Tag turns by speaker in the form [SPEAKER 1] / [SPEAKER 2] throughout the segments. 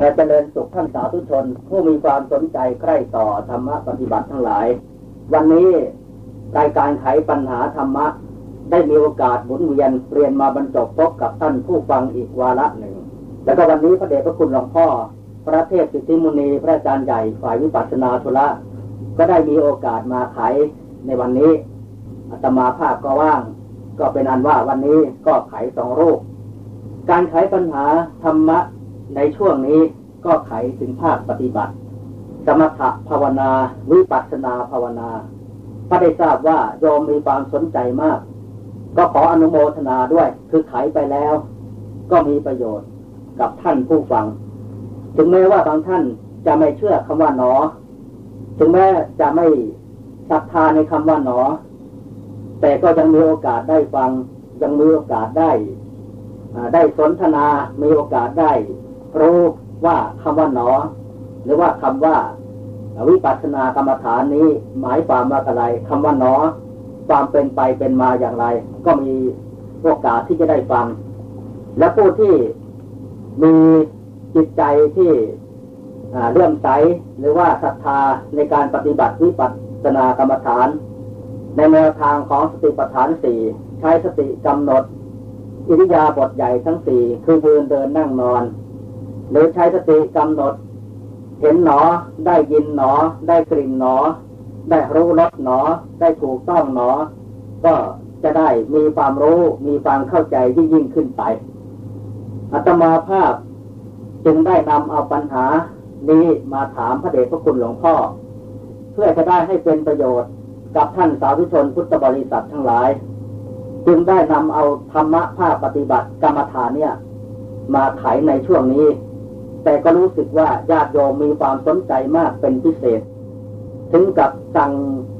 [SPEAKER 1] และเจริญสุขท่านสาธุชน ผู้มีความสนใจใกล้ต่อธรรมะปฏิบัติทั้งหลาย วันนี้รายการไขปัญหาธรรมะ ได้มีโอกาสหมุนเวียนเรียนมาบรรจบพบกับท่านผู้ฟังอีกวาระหนึ่ง แล้วก็วันนี้พระเดชพระคุณหลวงพ่อ พระเทพสิทธิมุนีพระอาจารย์ใหญ่ฝ่ายวิปัสสนาธุระก็ได้มีโอกาสมาไขในวันนี้อาตมาภาพก็ว่าง ก็เป็นอันว่าวันนี้ก็ไขสองรูป การไขปัญหาธรรมะ ในช่วงนี้ก็ไขถึงภาคปฏิบัติ สมถภาวนาวิปัสสนาภาวนาพระได้ทราบว่าโยมมีความสนใจมาก ก็ขออนุโมทนาด้วย คือไขไปแล้ว ก็มีประโยชน์กับท่านผู้ฟัง ถึงแม้ว่าบางท่านจะไม่เชื่อคำว่าหนอ ถึงแม้จะไม่ศรัทธาในคำว่าหนอ แต่ก็ยังมีโอกาสได้ฟัง ยังมีโอกาสได้ได้สนทนา มีโอกาสได้ รู้ว่าคำว่าหนอ หรือว่าคำว่าวิปัสสนากรรมฐานนี้ หมายความว่าอะไรคำว่าหนอ ความเป็นไปเป็นมาอย่างไร ก็มีโอกาสที่จะได้ฟัง และผู้ที่มีจิตใจที่เลื่อมใสหรือว่าศรัทธาในการปฏิบัติวิปัสสนากรรมฐาน ในแนวทางของสติปัฏฐานสี่ใช้สติกำหนด อิริยาบถใหญ่ทั้งสี่คือยืนเดินนั่งนอน หรือใช้สติกำหนด เห็นหนอ ได้ยินหนอ ได้กลิ่นหนอ ได้รู้รสหนอ ได้ถูกต้องหนอ ก็จะได้มีความรู้มีความเข้าใจยิ่งยิ่งขึ้นไปอาตมาภาพจึงได้นำเอาปัญหานี้มาถามพระเดชพระคุณหลวงพ่อ เพื่อจะได้ให้เป็นประโยชน์กับท่านสาธุชนพุทธบริษัททั้งหลาย จึงได้นำเอาธรรมะภาคปฏิบัติกรรมฐานเนี่ย มาไขในช่วงนี้ แต่ก็รู้สึกว่าญาติโยมมีความสนใจมากเป็นพิเศษ ถึงกับสั่ง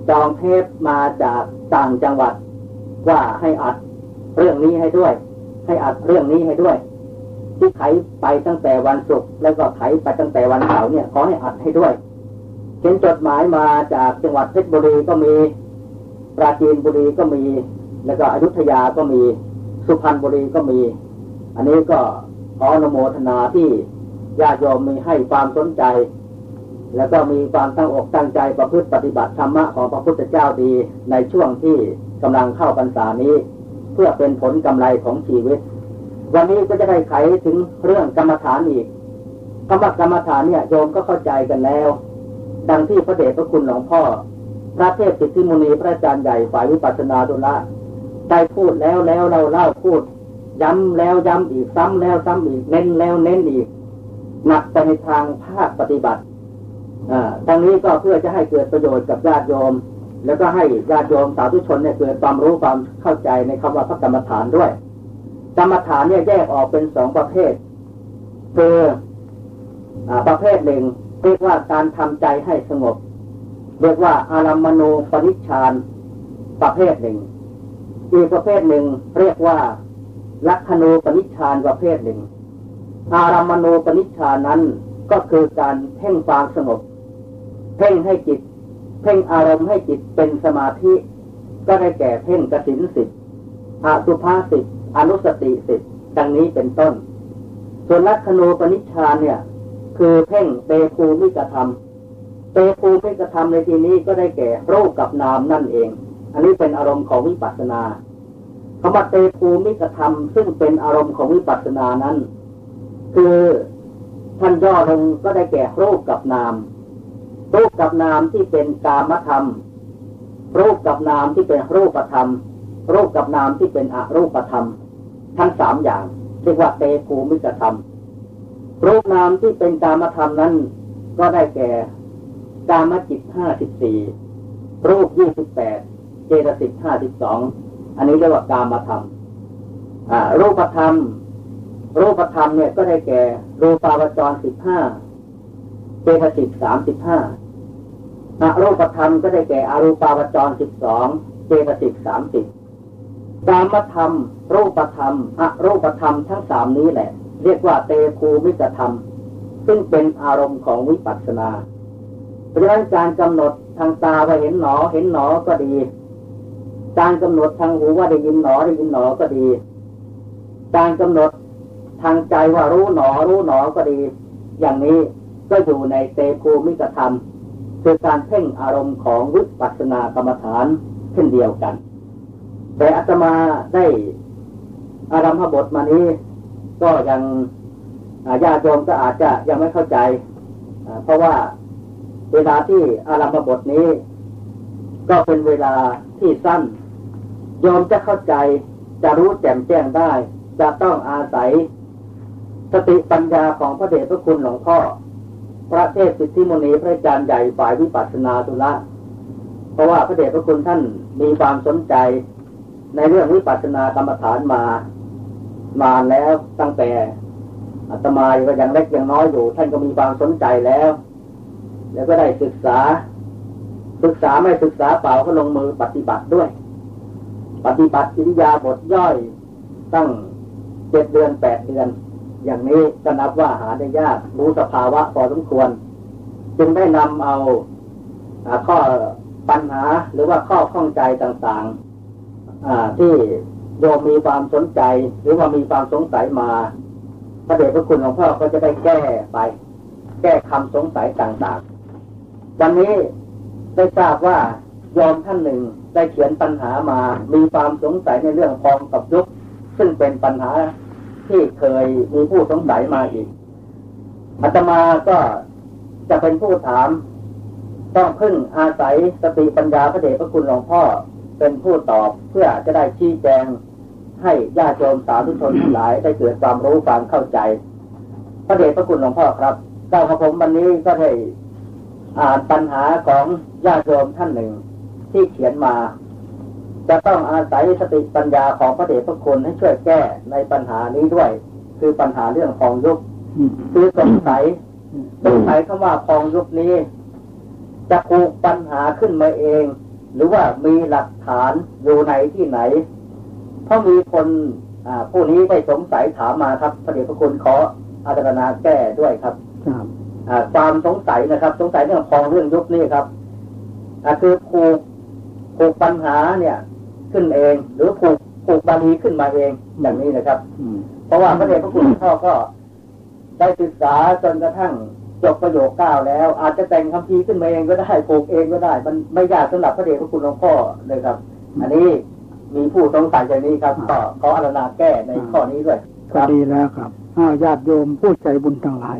[SPEAKER 1] จองเทปมาจากต่างจังหวัด ว่าให้อัดเรื่องนี้ให้ด้วย ให้อัดเรื่องนี้ให้ด้วย ที่ไขไปตั้งแต่วันศุกร์แล้วก็ไขไปตั้งแต่วันเสาร์เนี่ยขอให้อัดให้ด้วยเขียนจดหมายมาจากจังหวัดเพชรบุรีก็มีปราจีนบุรีก็มี แล้วก็อยุธยาก็มี สุพรรณบุรีก็มี อันนี้ก็ขออนุโมทนาที่ ญาติโยมมีให้ความสนใจ แล้วก็มีความตั้งอกตั้งใจประพฤติปฏิบัติธรรมะของพระพุทธเจ้าดีในช่วงที่กำลังเข้าพรรษานี้ เพื่อเป็นผลกำไรของชีวิต วันนี้ก็จะได้ไขถึงเรื่องกรรมฐานอีกคำว่ากรรมฐานเนี่ยโยมก็เข้าใจกันแล้ว ดังที่พระเดชพระคุณหลวงพ่อ พระเทพสิทธิมุนีพระอาจารย์ใหญ่ฝ่ายวิปัสสนาดุละได้พูดแล้วแล้วเราเล่าพูด ย้ำแล้วย้ำอีกซ้ำแล้วซ้ำอีกเน้นแล้วเน้นอีก หนักไปในทางภาคปฏิบัติทางนี้ก็เพื่อจะให้เกิดประโยชน์กับญาติโยม แล้วก็ให้ญาติโยมสาธุชนเนี่ยเกิดความรู้ความเข้าใจในคำว่าพระกรรมฐานด้วย กรรมฐานเนี่ยแยกออกเป็นสองประเภทคืออประเภทหนึ่งเรียกว่าการทำใจให้สงบ เรียกว่าอารามณูปนิชฌานประเภทหนึ่งอีกประเภทหนึ่งเรียกว่าลักขณูปนิชฌานประเภทหนึ่ง อารามณูปนิชฌานั้นก็คือการเพ่งความสงบ เพ่งให้จิต เพ่งอารมณ์ให้จิตเป็นสมาธิ ก็ได้แก่เพ่งกสินสิทธิ์อาสุภาสิทธิ์อนุสติสิทธิ์ดังนี้เป็นต้น ส่วนลักขณูปนิชฌานเนี่ย คือเพ่งเตภูมิกธรรมเตภูมิกธรรมในที่นี้ก็ได้แก่รูปกับนามนั่นเอง อันนี้เป็นอารมณ์ของวิปัสสนาคำว่าเตภูมิกธรรมซึ่งเป็นอารมณ์ของวิปัสสนานั้น คือท่านย่อลงก็ได้แก่รูปกับนาม รูปกับนามที่เป็นกามธรรม รูปกับนามที่เป็นรูปธรรม รูปกับนามที่เป็นอรูปธรรม ทั้งสามอย่างเรียกว่าเตภูมิกธรรม รูปนามที่เป็นกามธรรมนั้น ก็ได้แก่กามจิตห้าสิบสี่รูปยี่สิบแปดเจตสิกห้าสิบสองอันนี้เรียกว่ากามธรรมรูปธรรม รูปธรรมเนี่ยก็ได้แก่รูปาวจรสิบห้าเจตสิกสามสิบห้าอรูปธรรมก็ได้แก่อรูปาวจรสิบสองเจตสิกสามสิบกามธรรม รูปธรรมอรูปธรรมทั้งสามนี้แหละ เรียกว่าเตภูมิกธรรม ซึ่งเป็นอารมณ์ของวิปัสสนาเพราะฉะนั้นการกำหนดทางตาว่าเห็นหนอเห็นหนอก็ดี การกำหนดทางหูว่าได้ยินหนอได้ยินหนอก็ดี การกำหนด ทางใจว่ารู้หนอรู้หนอก็ดี อย่างนี้ก็อยู่ในเตภูมิกธรรม คือการเพ่งอารมณ์ของวิปัสสนากรรมฐานเช่นเดียวกัน แต่อาตมาได้อารัมพบทมานี้ ก็ยังญาติโยมก็อาจจะยังไม่เข้าใจ เพราะว่าเวลาที่อารัมพบทนี้ ก็เป็นเวลาที่สั้นโยมจะเข้าใจจะรู้แจ่มแจ้งได้ จะต้องอาศัย สติปัญญาของพระเดชพระคุณหลวงพ่อ พระเทพสิทธิมณีพระอาจารย์ใหญ่ฝ่ายวิปัสสนาตุละเพราะว่าพระเดชพระคุณท่านมีความสนใจในเรื่องวิปัสสนากรรมฐานมามานแล้วตั้งแต่อาตมาก็ยังเล็กยังน้อยอยู่ ท่านก็มีความสนใจแล้ว แล้วก็ได้ศึกษา ศึกษาไม่ศึกษาเปล่าก็ลงมือปฏิบัติด้วย ปฏิบัติอิริยาบถย่อยตั้งเจ็ดเดือนแปดเดือน อย่างนี้ก็นับว่าหาได้ยาก รู้สภาวะพอสมควร จึงได้นำเอาข้อปัญหาหรือว่าข้อข้องใจต่างๆที่โยมมีความสนใจ หรือว่ามีความสงสัยมาพระเดชพระคุณหลวงพ่อก็จะได้แก้ไป แก้คำสงสัยต่างๆ วันนี้ได้ทราบว่ายอมท่านหนึ่งได้เขียนปัญหามา มีความสงสัยในเรื่องพองกับยุคซึ่งเป็นปัญหา ที่เคยมีผู้สงสัยมาอีกอาตมาก็จะเป็นผู้ถาม ต้องพึ่งอาศัยสติปัญญาพระเดชพระคุณหลวงพ่อเป็นผู้ตอบเพื่อจะได้ชี้แจง ให้ญาติโยมสาธุชนทั้งหลายได้เกิดความรู้ความเข้าใจ พระเดชพระคุณหลวงพ่อครับเจ้าของผมวันนี้ก็ได้อ่านปัญหาของญาติโยมท่านหนึ่ง ที่เขียนมา จะต้องอาศัยสติปัญญาของพระเดชพระคุณให้ช่วยแก้ในปัญหานี้ด้วย คือปัญหาเรื่องของยุคคือสงสัยสงสัยคำว่าพองยุคนี้ จะผูกปัญหาขึ้นมาเอง หรือว่ามีหลักฐานอยู่ไหนที่ไหน เพราะมีคนผู้นี้ได้สงสัยถามมาครับพระเดชพระคุณขออาจารณาแก้ด้วยครับความสงสัยนะครับ สงสัยเรื่องพองเรื่องยุคนี้ครับคือผูกผูกปัญหาเนี่ย ขึ้นเอง หรือผูกผูกบาลีขึ้นมาเองอย่างนี้นะครับเพราะว่าพระเดชพระคุณพ่อก็ได้ศึกษาจนกระทั่งจบประโยคเก้าแล้ว อาจจะแต่งคำพีขึ้นมาเองก็ได้ผูกเองก็ได้ มันไม่ยากสำหรับพระเดชพระคุณหลวงพ่อเลยครับ อันนี้มีผู้สงสัยอย่างนี้ครับก็ขออารณาแก้ในข้อนี้ด้วย
[SPEAKER 2] ก็ดีแล้วครับญาติโยมผู้ใจบุญทั้งหลาย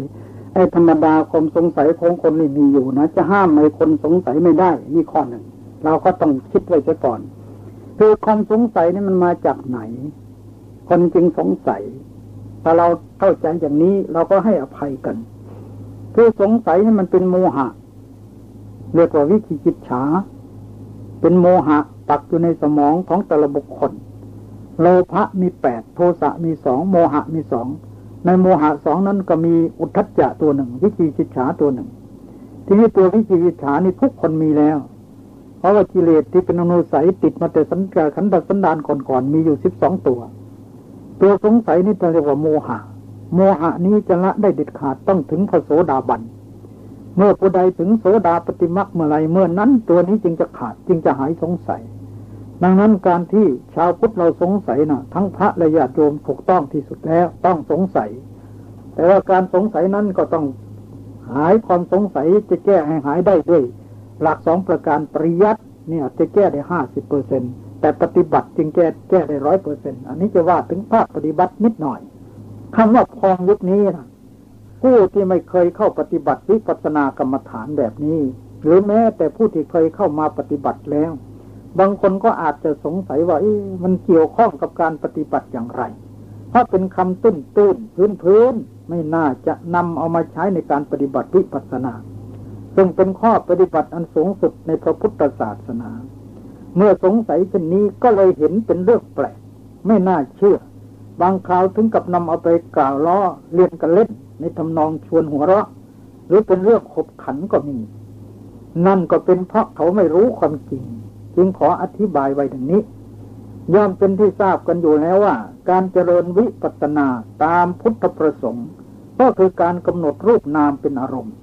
[SPEAKER 2] ไอ้ธรรมดาความสงสัยของคนนี่มีอยู่นะ จะห้ามไอ้คนสงสัยไม่ได้ นี่ข้อหนึ่ง เราก็ต้องคิดไว้ซะก่อน คือความสงสัยนี่มันมาจากไหน คนจึงสงสัย ถ้าเราเข้าใจอย่างนี้เราก็ให้อภัยกัน คือสงสัยนี่มันเป็นโมหะ เรียกว่าวิจิจิตฉา เป็นโมหะตักอยู่ในสมองของแต่ละบุคคล โลภะมีแปด โทสะมีสอง โมหะมีสอง ในโมหะสองนั้นก็มีอุทธัจจะตัวหนึ่ง วิจิจิตฉาตัวหนึ่ง ที่นี้ตัววิจิจิตฉานี่ทุกคนมีแล้ว เพราะว่ากิเลสที่เป็นอนุสัยติดมาแต่สันกาขันดสันดานก่อนๆมีอยู่สิบสองตัว ตัวสงสัยนี่เรียกว่าโมหะ โมหะนี้จะละได้เด็ดขาดต้องถึงพระโสดาบัน เมื่อผู้ใดถึงโสดาปฏิมักเมื่อไรเมื่อนั้นตัวนี้จึงจะขาดจึงจะหายสงสัย ดังนั้นการที่ชาวพุทธเราสงสัยนะ่ะ ทั้งพระและญาติโยมถูกต้องที่สุดแล้วต้องสงสัย แต่ว่าการสงสัยนั้นก็ต้องหายความสงสัยจะแก้ให้หายได้ด้วย หลักสองประการปริยัติเนี่ยจะแก้ได้ห้าสิบเปอร์เซ็นแต่ปฏิบัติจึงแก้แก้ได้ร้อยเปอร์เซ็นอันนี้จะว่าถึงภาคปฏิบัตินิดหน่อยคำว่าพองยุคนี้นะผู้ที่ไม่เคยเข้าปฏิบัติวิปัสสนากรรมฐานแบบนี้ หรือแม้แต่ผู้ที่เคยเข้ามาปฏิบัติแล้ว บางคนก็อาจจะสงสัยว่ามันเกี่ยวข้องกับการปฏิบัติอย่างไรเพราะเป็นคำตื้นตื้นพื้นพื้นไม่น่าจะนำเอามาใช้ในการปฏิบัติวิปัสสนา ซึ่งเป็นข้อปฏิบัติอันสูงสุดในพระพุทธศาสนา เมื่อสงสัยเช่นนี้ก็เลยเห็นเป็นเรื่องแปลก ไม่น่าเชื่อ บางคราวถึงกับนำเอาไปกล่าวล้อเลียนกันเล่นในทำนองชวนหัวเราะ หรือเป็นเรื่องขบขันก็มี นั่นก็เป็นเพราะเขาไม่รู้ความจริง จึงขออธิบายไว้ดังนี้ย่อมเป็นที่ทราบกันอยู่แล้วว่า การเจริญวิปัสสนาตามพุทธประสงค์ ก็คือการกำหนดรูปนามเป็นอารมณ์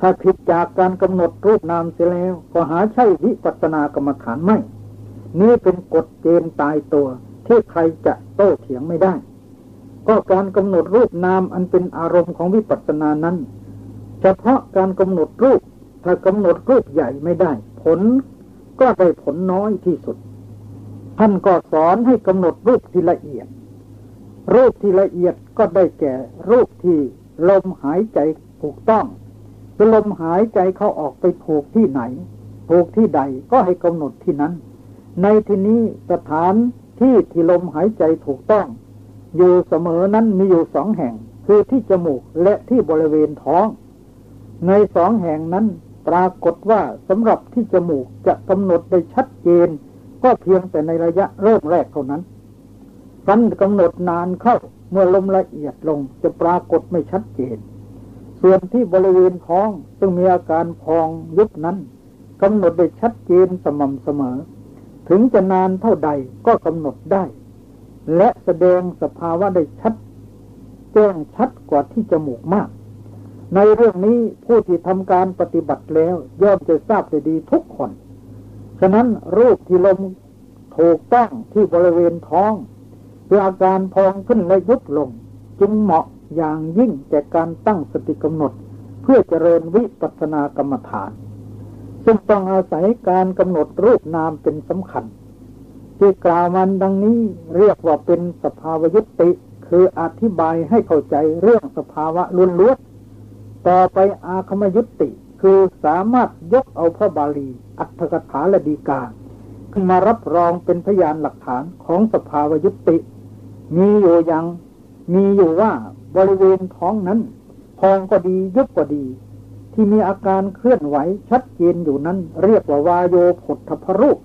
[SPEAKER 2] ถ้าผิดจากการกำหนดรูปนามเสียแล้ว ก็หาใช่วิปัสสนากรรมฐานไม่ นี่เป็นกฎเกณฑ์ตายตัว ที่ใครจะโต้เถียงไม่ได้ ก็การกำหนดรูปนามอันเป็นอารมณ์ของวิปัสสนานั้น เฉพาะการกำหนดรูป ถ้ากำหนดรูปใหญ่ไม่ได้ ผลก็ได้ผลน้อยที่สุด ท่านก็สอนให้กำหนดรูปที่ละเอียด รูปที่ละเอียดก็ได้แก่รูปที่ลมหายใจถูกต้อง ลมหายใจเข้าออกไปถูกที่ไหน ถูกที่ใดก็ให้กำหนดที่นั้น ในที่นี้สถานที่ที่ลมหายใจถูกต้อง อยู่เสมอนั้นมีอยู่สองแห่ง คือที่จมูกและที่บริเวณท้อง ในสองแห่งนั้นปรากฏว่าสำหรับที่จมูกจะกำหนดได้ชัดเจน ก็เพียงแต่ในระยะเริ่มแรกเท่านั้นรันกำหนดนานเข้าเมื่อลมละเอียดลงจะปรากฏไม่ชัดเจน ส่วนที่บริเวณท้องซึ่งมีอาการพองยุบนั้นกำหนดได้ชัดเจนสม่ำเสมอ ถึงจะนานเท่าใดก็กำหนดได้ และแสดงสภาวะได้ชัด แจ้งชัดกว่าที่จมูกมาก ในเรื่องนี้ผู้ที่ทำการปฏิบัติแล้ว ย่อมจะทราบได้ดีทุกคน ฉะนั้นรูปที่ลมถูกต้องที่บริเวณท้องคืออาการพองขึ้นและยุบลง จึงเหมาะ อย่างยิ่งแก่การตั้งสติกำหนด เพื่อเจริญวิปัสสนากรรมฐาน ซึ่งต้องอาศัยการกำหนดรูปนามเป็นสำคัญ ที่กล่าวมันดังนี้เรียกว่าเป็นสภาวยุติ คืออธิบายให้เข้าใจเรื่องสภาวะล้วนๆต่อไปอาคมยุติ คือสามารถยกเอาพระบาลี อัตถกถาและดีกาขึ้นมารับรองเป็นพยานหลักฐานของสภาวยุติ มีอยู่ย่างมีอยู่ว่า บริเวณท้องนั้น พองก็ดียุบก็ดี ที่มีอาการเคลื่อนไหวชัดเจนอยู่นั้น เรียกว่าวาโยผลทพรูป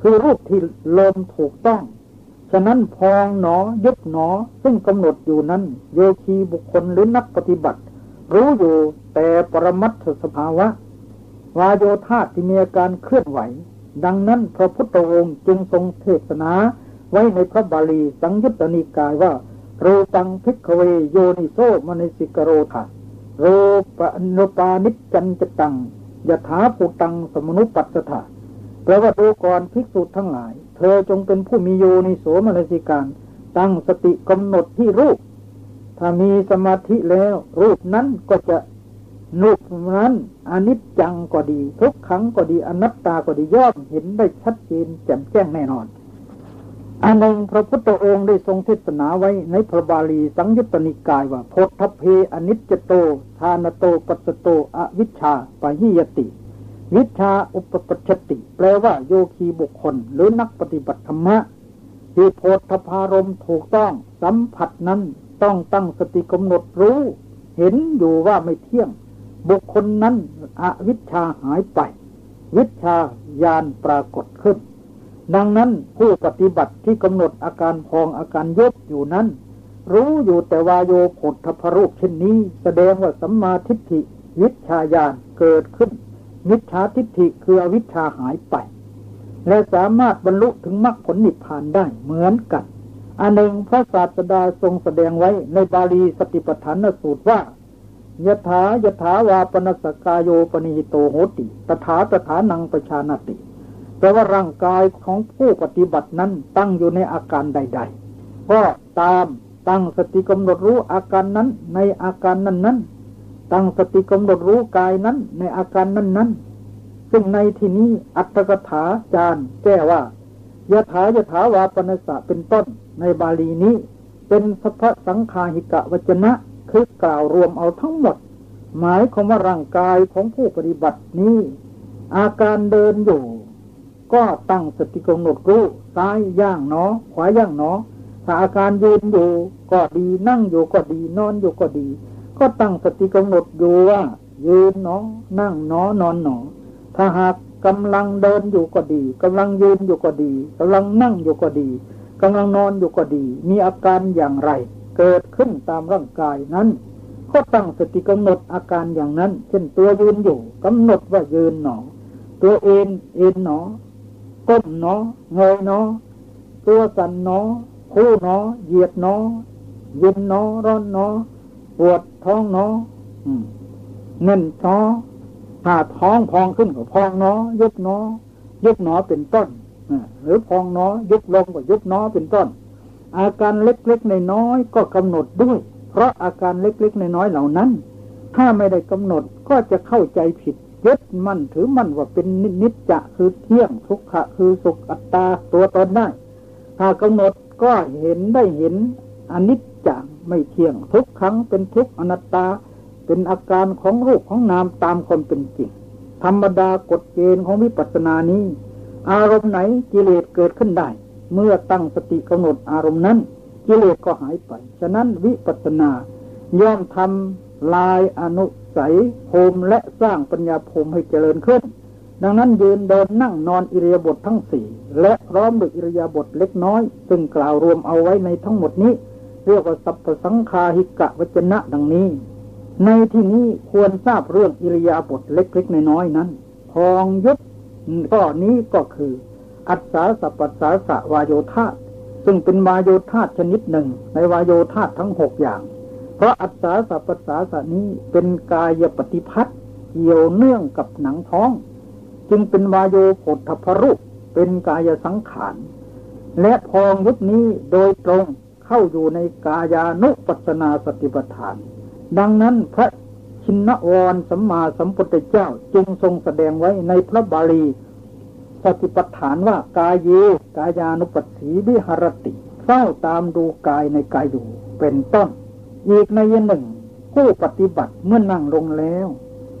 [SPEAKER 2] คือรูปที่ลมถูกต้อง ฉะนั้นพองหนอยุบหนอซึ่งกำหนดอยู่นั้น โยคีบุคคลหรือนักปฏิบัติ รู้อยู่แต่ปรมัตถสภาวะ วาโยธาที่มีอาการเคลื่อนไหว ดังนั้นพระพุทธองค์จึงทรงเทศนาไว้ในพระบาลีสังยุตตนิกายว่า รูปังพิกเวโยนิโซมนิสิกโรธาโรปนุปานิจจันจตังยถาปุตังสมนุปัสสถาแปลว่าดูก่อนภิกษุทั้งหลาย เธอจงเป็นผู้มีโยนิโสมนสิการ ตั้งสติกำหนดที่รูป ถ้ามีสมาธิแล้ว รูปนั้นก็จะนุปนั้นอนิจจังก็ดี ทุกขังก็ดีอนัตตาก็ดีย่อมเห็นได้ชัดเจนแจ่มแจ้งแน่นอน อันหนึ่งพระพุทธองค์ได้ทรงเทศนาไว้ในพระบาลีสังยุตตนิกายว่าโพธเพอนิจจโต ทานโตปัสโต อวิชชาปะหิยติ วิชาอุปปัชติ แปลว่าโยคีบุคคล หรือนักปฏิบัติธรรมะที่โพธพารมถูกต้องสัมผัสนั้นต้องตั้งสติกำหนดรู้ เห็นอยู่ว่าไม่เที่ยง บุคคลนั้นอวิชชาหายไป วิชาญาณปรากฏขึ้น ดังนั้นผู้ปฏิบัติที่กำหนดอาการพองอาการยบอยู่นั้น รู้อยู่แต่วายโยผลทพรูปเช่นนี้ แสดงว่าสัมมาทิฏฐิวิชาญาณเกิดขึ้นมิจฉาทิฏฐิคืออวิชชาหายไป และสามารถบรรลุถึงมรรคผลนิพพานได้เหมือนกันอันหนึ่งพระศาสดาทรงแสดงไว้ในบาลีสติปัฏฐานสูตรว่ายถายถาวาปนสกายโยปนิโตโหติ ตถาตถานังประชานติ แปลว่าร่างกายของผู้ปฏิบัตินั้นตั้งอยู่ในอาการใด ๆ ก็ตามตั้งสติกำหนดรู้อาการนั้นในอาการนั้นนั้นตั้งสติกำหนดรู้กายนั้นในอาการนั้นนั้นซึ่งในที่นี้อัตถกถาจารย์แก้ว่ายถายถาวาปนสะเป็นต้นในบาลีนี้ เป็นสภสังขาหิกะวจนะ คือกล่าวรวมเอาทั้งหมด หมายความว่าร่างกายของผู้ปฏิบัตินี้ อาการเดินอยู่ ก็ตั้งสติกำหนดรู้ซ้ายย่างหนอ ขวาย่างหนอ ถ้าอาการยืนอยู่ก็ดีนั่งอยู่ก็ดีนอนอยู่ก็ดี ก็ตั้งสติกำหนดอยู่ว่า ยืนหนอ นั่งหนอนอนหนอ ถ้าหากกำลังเดินอยู่ก็ดีกำลังยืนอยู่ก็ดีกำลังนั่งอยู่ก็ดีกำลังนอนอยู่ก็ดี มีอาการอย่างไร เกิดขึ้นตามร่างกายนั้น ก็ตั้งสติกำหนดอาการอย่างนั้น เช่นตัวยืนอยู่กำหนดว่ายืนหนอ ตัวเอ็นเอ็นหนอ ก้มเนาะเงยเนาะตัวสั่นเนาะคู่เนาะเหยียดเนาะเย็นเนาะร้อนเนาะปวดท้องเนาะเงินเนาะถ้าท้องพองขึ้นก็พองเนาะยุบเนาะยุบเนาะเป็นต้นหรือพองเนาะยุบลงก็ยุบเนาะเป็นต้น อาการเล็กๆในน้อยก็กำหนดด้วย เพราะอาการเล็กๆในน้อยเหล่านั้น ถ้าไม่ได้กำหนดก็จะเข้าใจผิด ยึดมั่นถือมั่นว่าเป็นนิจจะคือเที่ยงทุกขะคือสุขอัตตาตัวตนได้ ถ้ากำหนดก็เห็นได้เห็นอนิจจังไม่เที่ยงทุกครั้งเป็นทุกอนัตตา เป็นอาการของรูปของนามตามความเป็นจริง ธรรมดากฎเกณฑ์ของวิปัสสนานี้ อารมณ์ไหนกิเลสเกิดขึ้นได้ เมื่อตั้งสติกำหนดอารมณ์นั้น กิเลสก็หายไป ฉะนั้นวิปัสสนาย่อมทำ ลายอนุสัยภูมิและสร้างปัญญาภูมิให้เจริญขึ้น ดังนั้นยืนเดินนั่งนอนอิริยาบถททั้งสี่และพร้อมด้วยอิริยาบถเล็กน้อย ซึ่งกล่าวรวมเอาไว้ในทั้งหมดนี้ เรียกว่าสัพพสังคาหิกะวจนะดังนี้ ในที่นี้ควรทราบเรื่องอิริยาบถเล็กๆน้อยๆนั้นพองยุบก็นี้ก็คือ อัศสาสัพสาสะวายโยธาซึ่งเป็นวายโยธาชนิดหนึ่ง ในวายโยธาทั้งหกอย่าง เพราะอัศสาสัพสาสนี้เป็นกายปฏิพัทธ์เกี่ยวเนื่องกับหนังท้อง จึงเป็นวายโยผฏพรุเป็นกายสังขาร และพองยุบนี้โดยตรงเข้าอยู่ในกายานุปัสนาสติปัฏฐาน ดังนั้นพระชินวรสัมมาสัมพุทธเจ้าจึงทรงแสดงไว้ในพระบาลีสติปัฏฐานว่ากายเยกายานุปัสสีวิหรติเฝ้าตามดูกายในกายอยู่เป็นต้น อีกในยหนึ่ง ผู้ปฏิบัติเมื่อนั่งลงแล้ว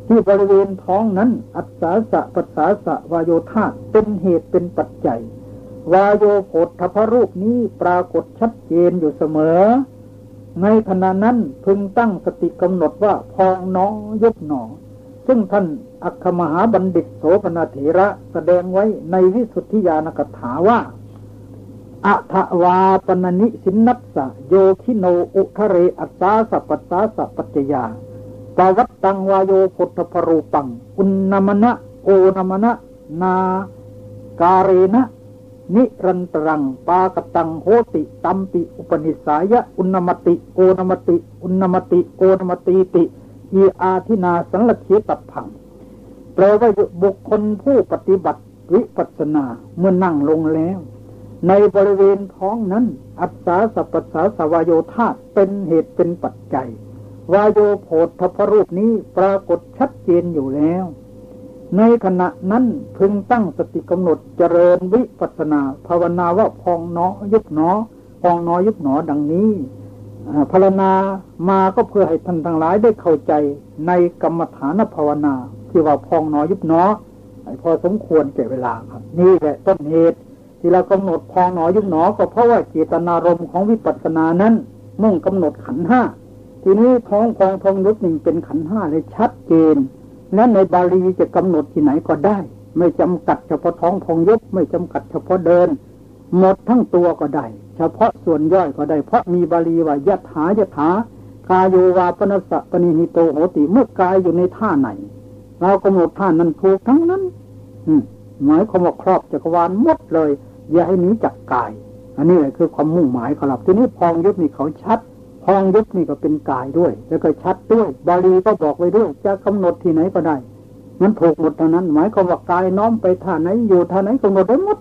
[SPEAKER 2] ที่บริเวณท้องนั้น อัศาสะปัสสาสะวายโยธาเป็นเหตุเป็นปัจจัย วายโยโพธพรูปนี้ปรากฏชัดเจนอยู่เสมอ ในขณะนั้นพึงตั้งสติกำหนดว่าพองนอยุบหนอ ซึ่งท่านอัคคมหาบัณฑิตโสปนาเถระแสดงไว้ในวิสุทธิยานกถาว่า อัทวาปนนิสินนัสสะโยคิโนอุทะเรอัสสาสัปสาสัปัจยาปวัตตังวายโยพุทธพรูปัง อุณนมณะโอนมณะนา การเรนะนิรันตรัง ปากตังโหติตัมปิ อุปนิสายะ อุณมติโอนมติ อุณมติโอนมติติอีอาทินาสังลเีตัดพังแปลว่าบุคคลผู้ปฏิบัติวิปัสนาเมื่อนั่งลงแล้ว ในบริเวณท้องนั้น อัศาสัพสาสวายโยธาเป็นเหตุเป็นปัจจัย วายโยโพธพรูปนี้ปรากฏชัดเจนอยู่แล้ว ในขณะนั้นพึงตั้งสติกำหนดเจริญวิปัสนา ภาวนาว่าพองเนอยุบหนอพองเนอยุบหนอดังนี้ภาวนามาก็เพื่อให้ท่านทั้งหลายได้เข้าใจในกรรมฐานภาวนา ที่ว่าพองเนอยุบหนอพอสมควรแก่เวลาครับ นี่แหละต้นเหตุ ที่เรากำหนดพองหนอยุบหนอก็เพราะว่าเจตนารมณ์ของวิปัสสนานั้น มุ่งกำหนดขันห้าทีนี้ท้องพองทองยุบหนึ่งเป็นขันห้าเลยชัดเจนและในบาลีจะกำหนดที่ไหนก็ได้ ไม่จำกัดเฉพาะท้องพองยุบไม่จำกัดเฉพาะเดิน หมดทั้งตัวก็ได้ เฉพาะส่วนย่อยก็ได้ เพราะมีบาลีว่ายะถายะถากายโยวาปนัสสะปณิหิโตโหติเมื่อกายอยู่ในท่าไหน เรากำหนดท่านั้นถูกทั้งนั้น อืหมายความว่าครอบจักรวาลหมดเลย อย่าให้หนีจากกาย อันนี้แหละคือความมุ่งหมายของเราทีนี้พองยุบนี่เขาชัด พองยุบนี่ก็เป็นกายด้วย แล้วก็ชัดด้วย บาลีก็บอกไว้ด้วย จะกำหนดที่ไหนก็ได้ มันถูกหมดเท่านั้น หมายความว่ากายน้อมไปท่าไหนอยู่ท่าไหนกำหนดได้หมด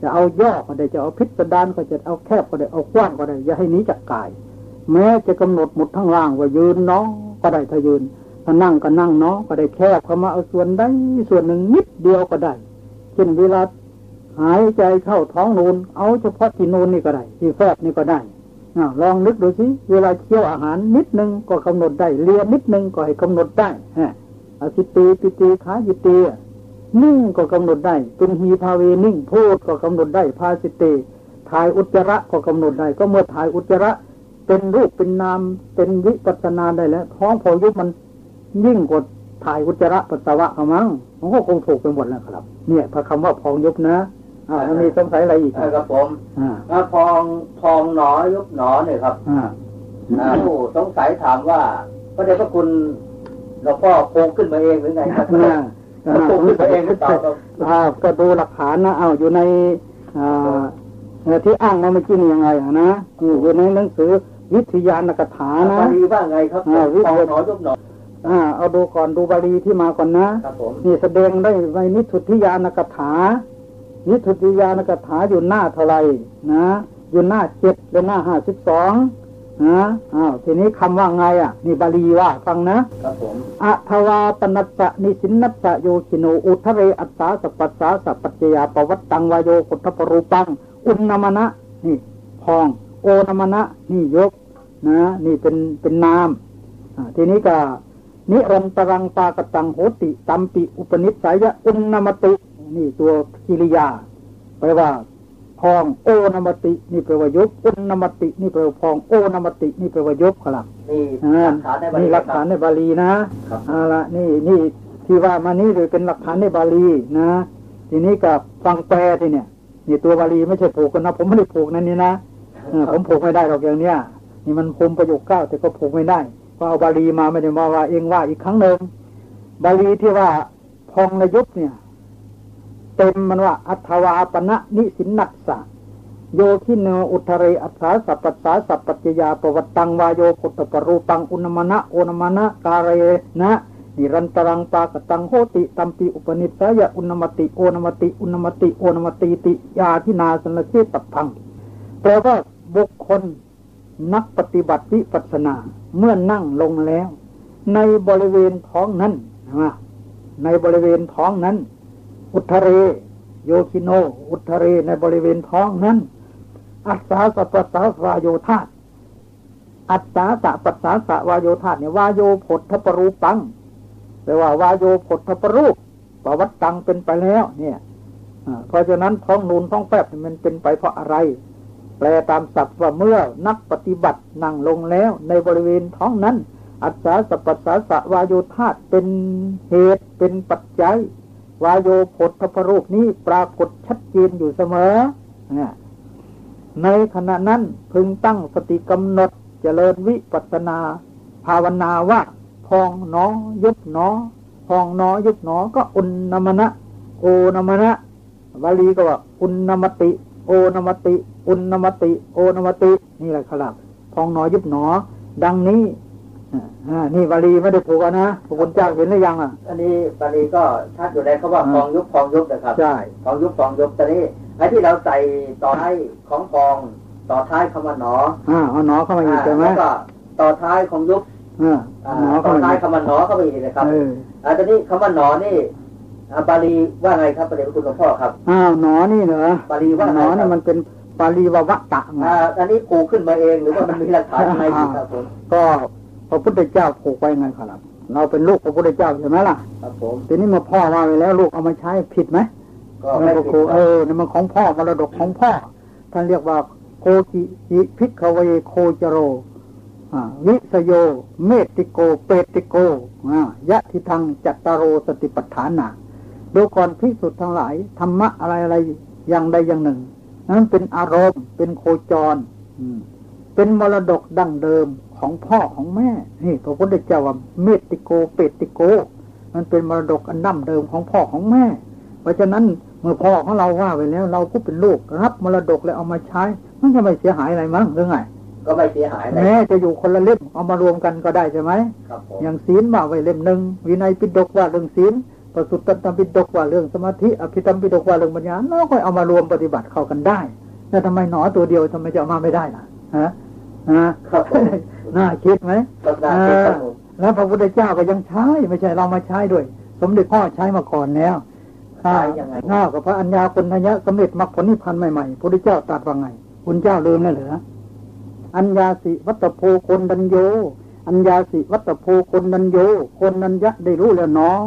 [SPEAKER 2] จะเอาย่อก็ได้จะเอาพิสดารก็จะเอาแคบก็ได้เอากว้างก็ได้ อย่าให้หนีจากกาย แม้จะกำหนดหมดทั้งล่างว่ายืนน้องก็ได้ถ้ายืนถ้านั่งก็นั่งเนาะก็ได้แคบเข้ามาเอาส่วนใดส่วนหนึ่งนิดเดียวก็ได้ เช่นเวลา หายใจเข้าท้องนูน เอาเฉพาะที่นูนนี่ก็ได้ ที่แฟบนี่ก็ได้อลองนึกดูสิเวลาเคี้ยวอาหารนิดนึงก็กำหนดได้เลียนิดนึงก็ให้กำหนดได้ฮะอสิตีปิตีขาจิตีนิ่งก็กำหนดได้เป็นฮีพาเวนิ่งพูดก็กำหนดได้พาสิตีถ่ายอุจจาระก็กำหนดได้ ก็เมื่อถ่ายอุจจาระ เป็นรูปเป็นนามเป็นวิปัสนาได้แล้ว ท้องพอยุบมันยิ่งกว่าถ่ายอุจจาระปัสสาวะเขามั้งมันก็คงถูกไปหมดแล้วครับ เนี่ยพระคำว่าพองยุบนะ มันมีสงสัยอะไรอีก
[SPEAKER 1] ครับผมอ่าพองพองหนอยุบหนอเนี่ยครับอ่าผู้สงสัยถามว่าพระเดชพระคุณเราพ่อโพงขึ้นมาเองหรือไงครับโพงขึ้นมาเองหรือเปล่าครับ
[SPEAKER 2] ก็ดูหลักฐานนะเอาอยู่ในอ่าที่อ้างมาเมื่อกี้นี่ยังไงนะอยู่ในหนังสือวิทยานกถานะบา
[SPEAKER 1] ลีว่าไงครับพองหนอยุบหนอ
[SPEAKER 2] อ่าเอาดูก่อนดูบาลีที่มาก่อนนะนี่แสดงได้ในนิทุติยานกถา นิทุติยานกถาอยู่หน้าเท่าไรนะ อยู่หน้าเจ็ดและหน้าห้าสิบสองนะอ้าวทีนี้คำว่าไงอะ นี่บาลีว่าฟังนะ
[SPEAKER 1] ครับผม
[SPEAKER 2] อัทวาปนัสสะนิสินนัสสะโยชิโนอุทะเรอัตตาสปัสสาสปัจจยาปวัตตังวายโยกุทปรูปัง อุณนมนะนี่พอง โอนมนะนี่ยกนะ นี่เป็นเป็นนามอ่าทีนี้ก็นิรันตรังปากตังโหติตัมปิอุปนิสัยะอุณนมติ นี่ตัวกิริยาแปลว่าพองโอนมติ นี่แปลว่ายกอุณนมตินี่แปลว่าพองโอนมติ นี่แปลว่ายกครับ
[SPEAKER 1] นี่
[SPEAKER 2] อ่า
[SPEAKER 1] หลักฐานในบาลี
[SPEAKER 2] นี่หลักฐานในบาลีนะครับเอาละนี่นี่ที่ว่ามานี่เลยเป็นหลักฐานในบาลีนะ ทีนี้กับฟังแปลที่เนี่ยนี่ตัวบาลีไม่ใช่ผูกกันนะผมไม่ได้ผูกนั่นนี่นะเออผมผูกไม่ได้หรอกอย่างเนี้ยนี่มันภูมิประโยคเก้าแต่ก็ผูกไม่ได้เพราะเอาบาลีมาไม่ได้มาว่าเองว่าอีกครั้งหนึ่งบาลีที่ว่าพองในยุบเนี่ย เต็มมันว่า อัทวาปณะนิสินนัสสะโยคิเนอุทเรอัสสาสัพปัสสาสัพปัจยาปวัตตังวายโยพุทธปรูปังอุณมนะโอนมนะกาเรนะนิรันตรังปากตังโหติตัมปีอุปนิสัยอุณมติโอนมติอุณมติโอนมติติยาทินาสนเชตพังแปลว่าบุคคลนักปฏิบัติวิปัสสนา เมื่อนั่งลงแล้ว ในบริเวณท้องนั้นนะในบริเวณท้องนั้น อุทะเร โยคิโน อุทะเรในบริเวณท้องนั้น อัสสาสปัสสาวาโยธาอัสสาสะปัสสาสะวาโยธาเนี่ยวาโยผลทปรูปังแปลว่าวาโยผลทปรูปปวัตตังเป็นไปแล้ว เนี่ยเพราะฉะนั้นท้องนูนท้องแฟบเนี่ยมันเป็นไปเพราะอะไร แปลตามศัพท์ว่าเมื่อนักปฏิบัตินั่งลงแล้ว ในบริเวณท้องนั้น อัสสาสะปัสสาสะวาโยธาเป็นเหตุเป็นปัจจัย วายโยผลทพรูปนี้ปรากฏชัดเจนอยู่เสมอ ในขณะนั้นพึงตั้งสติกำหนดเจริญวิปัสนา ภาวนาว่า พองหนอยุบหนอ พองหนอยุบหนอก็อุณนมนะโอนมนะบาลีก็ว่า อุณนมติ โอนมติ อุณนมติ โอนมติ นี่แหละครับพองหนอยุบหนอ ดังนี้ นี่บาลีไม่ได้ผูกอะนะพระคุณเจ้าเห็นหรือยังอะ
[SPEAKER 1] อันนี้บาลีก็ชัดอยู่ในคำว่า
[SPEAKER 2] อ่า
[SPEAKER 1] ฟองยุบฟองยุบนะครับ
[SPEAKER 2] ใช่
[SPEAKER 1] ฟองยุบฟองยุบตอนนี้ไอ้ที่เราใส่ต่อท้ายของฟอง ต่อท้ายคำว่าหนอ
[SPEAKER 2] อ่าเอาหนอเข้ามาอีกใช่ไหม
[SPEAKER 1] แล้วก็ต่อท้ายของยุบ
[SPEAKER 2] อ่า
[SPEAKER 1] อ่า
[SPEAKER 2] หนอ
[SPEAKER 1] ต่
[SPEAKER 2] เข้า
[SPEAKER 1] อ
[SPEAKER 2] มา
[SPEAKER 1] ท้าย
[SPEAKER 2] อีก
[SPEAKER 1] คำว่าหนอเข้าไปอีกนะครับ
[SPEAKER 2] เออ
[SPEAKER 1] อ่าตอนนี้คำว่าหนอนี่อ่าบาลีว่าไงครับประเด็นคุณหลวงพ่อครับ
[SPEAKER 2] อ้าวหนอนี่เหรอบา
[SPEAKER 1] ลีว่า
[SPEAKER 2] ห
[SPEAKER 1] ไง
[SPEAKER 2] นอ
[SPEAKER 1] ครั
[SPEAKER 2] นี่
[SPEAKER 1] บ
[SPEAKER 2] มันเป็นปาลีววัตตะไง
[SPEAKER 1] อ่าอันนี้ปูขึ้นมาเองหรือว่ามันมีหลักฐานอะไรอยู่ครับผม
[SPEAKER 2] ก็พ ระพุทธเจ้าผูกไว้ไงครับ เราเป็นลูกพระพุทธเจ้าใช่ไหมล่ะ
[SPEAKER 1] ครับผม
[SPEAKER 2] ทีนี้เมื่อพ่อว่าไปแล้วลูกเอามาใช้ผิดไหม
[SPEAKER 1] ก็ไม่
[SPEAKER 2] เรา
[SPEAKER 1] ผิ
[SPEAKER 2] ก็
[SPEAKER 1] ด
[SPEAKER 2] เออนี่มันของพ่อมรดกของพ่อ ท่านเรียกว่าโคกิจิพิกเวโคจโรอ่าวิสโย เมตติโก เปติโกอ่ายะทิทังจัตตารโรสติปัฏฐานาดูก่อนพิสุทธ์ทั้งหลาย ธรรมะอะไรอะไรอย่างใดอย่างหนึ่ง นั้นเป็นอารมณ์ เป็นโคจรอืมเป็นมรดกดั้งเดิม ของพ่อของแม่ นี่พระพุทธเจ้าว่าเมตติโกเปติโก มันเป็นมรดกอันดั้งเดิมของพ่อของแม่ เพราะฉะนั้นเมื่อพ่อของเราว่าไปแล้ว เราก็เป็นลูกรับมรดกแล้วเอามาใช้ มันจะไม่เสียหายอะไรมั้งหรือไง
[SPEAKER 1] ก็ไม่เสียหายอะไร
[SPEAKER 2] แม้จะอยู่คนละเล่มเอามารวมกันก็ได้ใช่ไหม
[SPEAKER 1] ครับผม
[SPEAKER 2] อย่างศีลว่าไว้เล่มหนึ่งวินัยปิฎกว่าเรื่องศีลประสุตตัมปิฎกว่าเรื่องสมาธิอภิธรรมปิฎกว่าเรื่องปัญญาเราก็เอามารวมปฏิบัติเข้ากันได้ แล้วทำไมหนอตัวเดียวทำไมจะเอามาไม่ได้ล่ะฮะ ฮะ
[SPEAKER 1] ครับผม
[SPEAKER 2] น่าคิดไหม
[SPEAKER 1] ก็น่าคิดครับผม
[SPEAKER 2] แล้วพระพุทธเจ้าก็ยังใช้ไม่ใช่เรามาใช้ด้วย สมเด็จพ่อใช้มาก่อนแล้ว
[SPEAKER 1] ใช้ยังไง
[SPEAKER 2] ข้ากับพระอัญญาคุณทยะสำเร็จมรรคผลนิพพานใหม่ๆพระพุทธเจ้าตรัสว่าไง คุณเจ้าลืมแล้วเหรออัญญาสิวัตโพคนดัญโย อัญญาสิวัตโพคนดัญโย คนนัญญะได้รู้แล้วเนาะ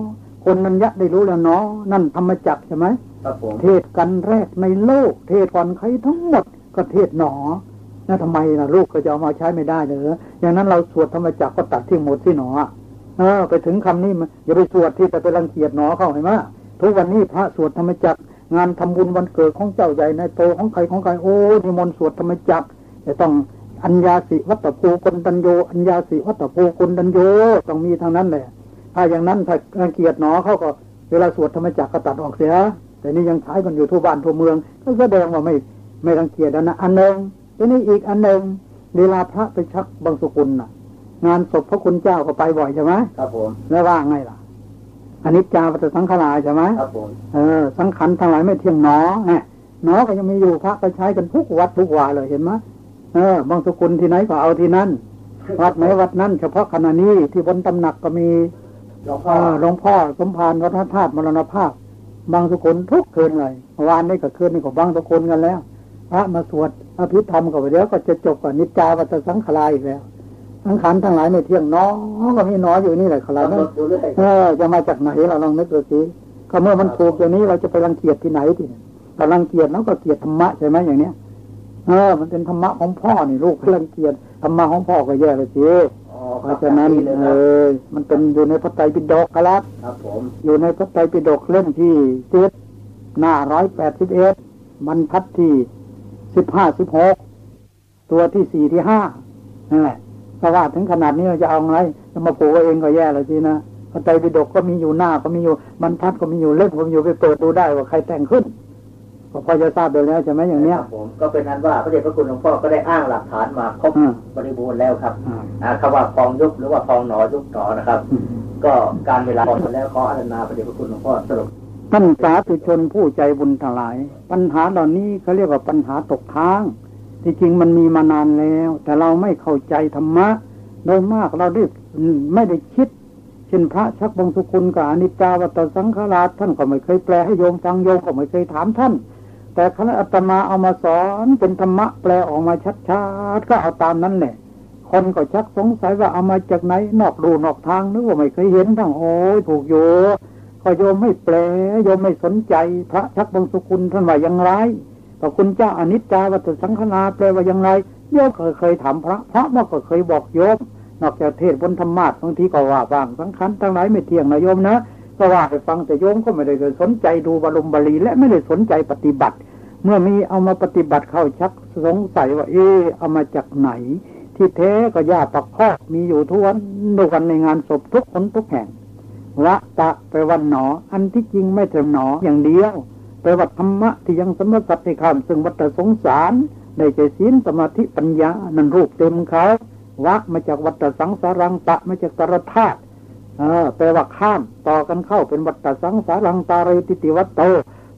[SPEAKER 2] คนนัญญะได้รู้แล้วเนาะนั่นธรรมจักรใช่ไหม
[SPEAKER 1] ครับผม
[SPEAKER 2] เทศกันแรกในโลก เทศก่อนใครทั้งหมดก็เทศหนอ แล้วทำไมล่ะลูกก็จะเอามาใช้ไม่ได้เหรออย่างนั้นเราสวดธรรมจักรก็ตัดที่หมดที่หนอเออไปถึงคำนี้มันอย่าไปสวดที่แต่ไปรังเกียจหนอเข้าเห็นไหมทุกวันนี้พระสวดธรรมจักรงานทำบุญวันเกิดของเจ้าใหญ่ในโตของใครของใครโอ้นิมนต์สวดธรรมจักรจะต้องอัญญาสิวัตตภูคนตัญโยอัญญาสิวัตตภูคนตัญโยต้องมีทางนั้นแหละถ้าอย่างนั้นถ้ารังเกียจหนอเขาก็ เวลาสวดธรรมจักรก็ตัดออกเสีย แต่นี่ยังใช้กันอยู่ทั่วบ้านทั่วเมือง ก็แสดงว่าไม่ไม่รังเกียจนะอันหนึ่ง ทีนี้อีกอันหนึ่งเวลาพระไปชักบางสุกุลน่ะ งานศพพระคุณเจ้าก็ไปบ่อยใช่ไหม
[SPEAKER 1] ครับผม
[SPEAKER 2] แล้วว่าไงล่ะอนิจจาวัตสังขารใช่ไหม
[SPEAKER 1] ครับผม
[SPEAKER 2] เออสังขารทั้งหลายไม่เที่ยงหนอไงหนอก็ยังมีอยู่พระก็ใช้กันทุกวัดทุกวาเลยเห็นไหมเออบางสกุลที่ไหนก็เอาที่นั่นวัดไหนวัดนั้นเฉพาะขณะนี้ที่บนตำหนักก็มีหลวงพ่อหลวงพ่อสมภารวัฒนธาตุมรณภาพ บางสกุลทุกคืนเลยเมื่อวานนี้ก็คืนนี้ก็บางสกุลกันแล้ว พระมาสวดอภิธรรมก็ไปเดี๋ยวก็จะจบกับนิจจาวัตสังขารอีกแล้วสังขารทั้งหลายในเที่ยงน้อก็มีน้อยอยู่นี่แหละขลานั้นเออจะมาจากไหนเราลองนึกดูสิก็เมื่อมันถูกอย่างนี้เราจะไปรังเกียจที่ไหนที่ถ้ารังเกียจแล้วก็เกียจธรรมะใช่ไหมอย่างเนี้ยเออ มันเป็นธรรมะของพ่อนี่ลูกรังเกียจธรรมะของพ่อก็แย่เลยสิเพราะฉะนั้นเออมันเป็นอยู่ในพระไตรปิฎกครับ
[SPEAKER 1] ครับผม
[SPEAKER 2] อยู่ในพระไตรปิฎกเล่มที่เจ็ดหน้าร้อยแปดสิบเอ็ดมันทัดที่ สิบห้าสิบหกตัวที่สี่ที่ห้านั่นแหละถ้าว่าถึงขนาดนี้เราจะเอาไงจะมาปลูกเองก็แย่เลยสินะพระไตรปิฎกก็มีอยู่หน้าก็มีอยู่บรรทัดก็มีอยู่เล่มก็มีอยู่ไปเปิดดูได้ว่าใครแต่งขึ้นก็พอจะทราบไปแล้วใช่ไหมอย่างเนี้ย
[SPEAKER 1] ผมก็เป็นนั้นว่าพระเดชพระคุณหลวงพ่อก็ได้อ้างหลักฐานมาครบบริบูรณ์แล้วครับคำว่าพองยุบหรือว่าพองหนอยุบหนอนะครับ ก็การเวลาพอแล้วขออารานาพระเดชพระคุณหลวงพ่อสรุป
[SPEAKER 2] ท่านสาธุชนผู้ใจบุญทั้งหลาย ปัญหาเหล่านี้เขาเรียกว่าปัญหาตกทาง ที่จริงมันมีมานานแล้ว แต่เราไม่เข้าใจธรรมะ โดยมากเราได้ไม่ได้คิด เช่นพระชักบงสุคุณกับอนิจจาวัตสังขาราท่านก็ไม่เคยแปลให้โยมฟังโยมก็ไม่เคยถามท่าน แต่คณะอาตมาเอามาสอนเป็นธรรมะแปลออกมาชัดๆก็เอาตามนั้นแหละคนก็ชักสงสัยว่าเอามาจากไหนนอกรูนอกทางนึกว่าไม่เคยเห็นทั้งโอ้ยถูกโย ก็โยมไม่แปลโยมไม่สนใจ พระชักบงสุคุณท่านว่าอย่างไรพระคุณเจ้าอนิจจาวัตสังขนาแปลว่าอย่างไรโยมเคยเคยถามพระพระว่าก็เคยบอกโยมนอกจากเทศบนธรรมาทบางทีก็ว่าบางสังขารทั้งหลายไม่เที่ยงนะโยมนะก็ว่าไปฟังแต่โยมก็ไม่ได้สนใจดูบรมบาลีและไม่ได้สนใจปฏิบัติ เมื่อมีเอามาปฏิบัติเข้าชักสงสัยว่า เออเอามาจากไหน ที่แท้ก็ยาปักพอกมีอยู่ทุกวันดูกันในงานศพทุกคนทุกแห่ง ละตะไปวันหนอ อันที่จริงไม่ถึงหนออย่างเดียวไปวัดธรรมะที่ยังสมรสัตในข้ามซึ่งวัฏสงสารได้ใจศีลสมาธิปัญญานันรูปเต็มเขาวะมาจากวัฏสังสารังตะมาจากตรธาตุเออแปลว่าข้ามต่อกันเข้าเป็นวัฏสังสารังตาเรติติวัตโต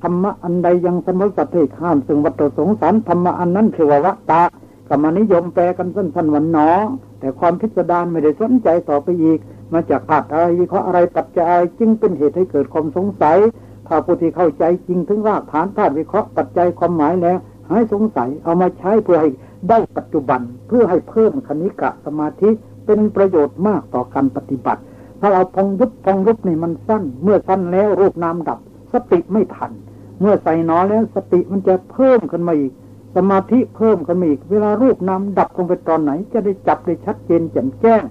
[SPEAKER 2] ธรรมะอันใดยังสมรสัตให้ข้ามซึ่งวัฏสงสารธรรมะอันนั้นคือวัตตะกรรมนิยมแปลกันสั้นๆวันหนอ แต่ความพิสดารไม่ได้สนใจต่อไปอีก มาจากธาตุอะไรวิเคราะห์อะไรปัจจัยจึงเป็นเหตุให้เกิดความสงสัย ถ้าผู้ที่เข้าใจจริงถึงรากฐานธาตุวิเคราะห์ปัจจัยความหมายแล้วให้สงสัยเอามาใช้เพื่อให้ได้ปัจจุบันเพื่อให้เพิ่มคณิกะสมาธิเป็นประโยชน์มากต่อการปฏิบัติ ถ้าเราพองยุบพองยุบนี่มันสั้น เมื่อสั้นแล้วรูปนามดับ สติไม่ทัน เมื่อใส่น้อแล้วสติมันจะเพิ่มขึ้นมาอีก สมาธิเพิ่มขึ้นมาอีก เวลารูปนามดับลงไปตอนไหน จะได้จับได้ชัดเจนแจ่มแจ้ง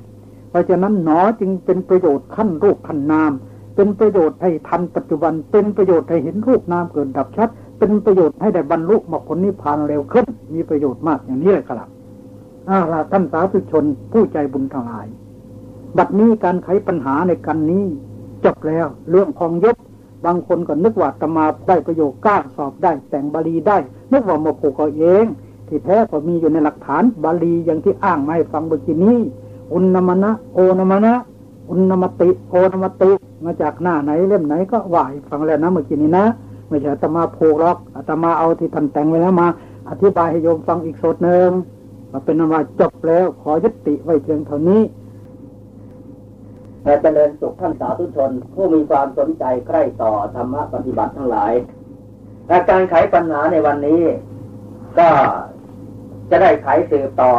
[SPEAKER 2] เพราะฉะนั้นหนอจึงเป็นประโยชน์ขั้นรูปขั้นนาม เป็นประโยชน์ให้ทันปัจจุบัน เป็นประโยชน์ให้เห็นรูปนามเกิดดับชัด เป็นประโยชน์ให้ได้บรรลุมรรคผลนิพพานเร็วขึ้น มีประโยชน์มากอย่างนี้เลยครับอาล่ะท่านสาธุชนผู้ใจบุญทั้งหลาย บัดนี้การไขปัญหาในกันนี้จบแล้วเรื่องของยศบางคนก็นึกว่าตมาได้ประโยชน์ก้าสอบได้ แต่งบาลีได้ นึกว่ามาผูกเอาเอง ที่แท้ก็มีอยู่ในหลักฐานบาลีอย่างที่อ้างมาให้ฟังเมื่อกี้นี้ อุณมณะโอนมณะอุณมติ โอนมติมาจากหน้าไหนเล่มไหนก็ว่าฟังแล้วนะเมื่อกี้นี้นะ ไม่ใช่อาตมาผูกหรอกอาตมาเอาที่ท่านแต่งไว้แล้วมา อธิบายให้โยมฟังอีกสดหนึ่งมาเป็นนว่าจบแล้ว ขอยุติไว้เพียงเท่านี้
[SPEAKER 1] แต่เจริญสุขท่านสาธุชน ผู้มีความสนใจใกล้ต่อธรรมะปฏิบัติทั้งหลายและการไขปัญหาในวันนี้ ก็จะได้ไขสืบต่อ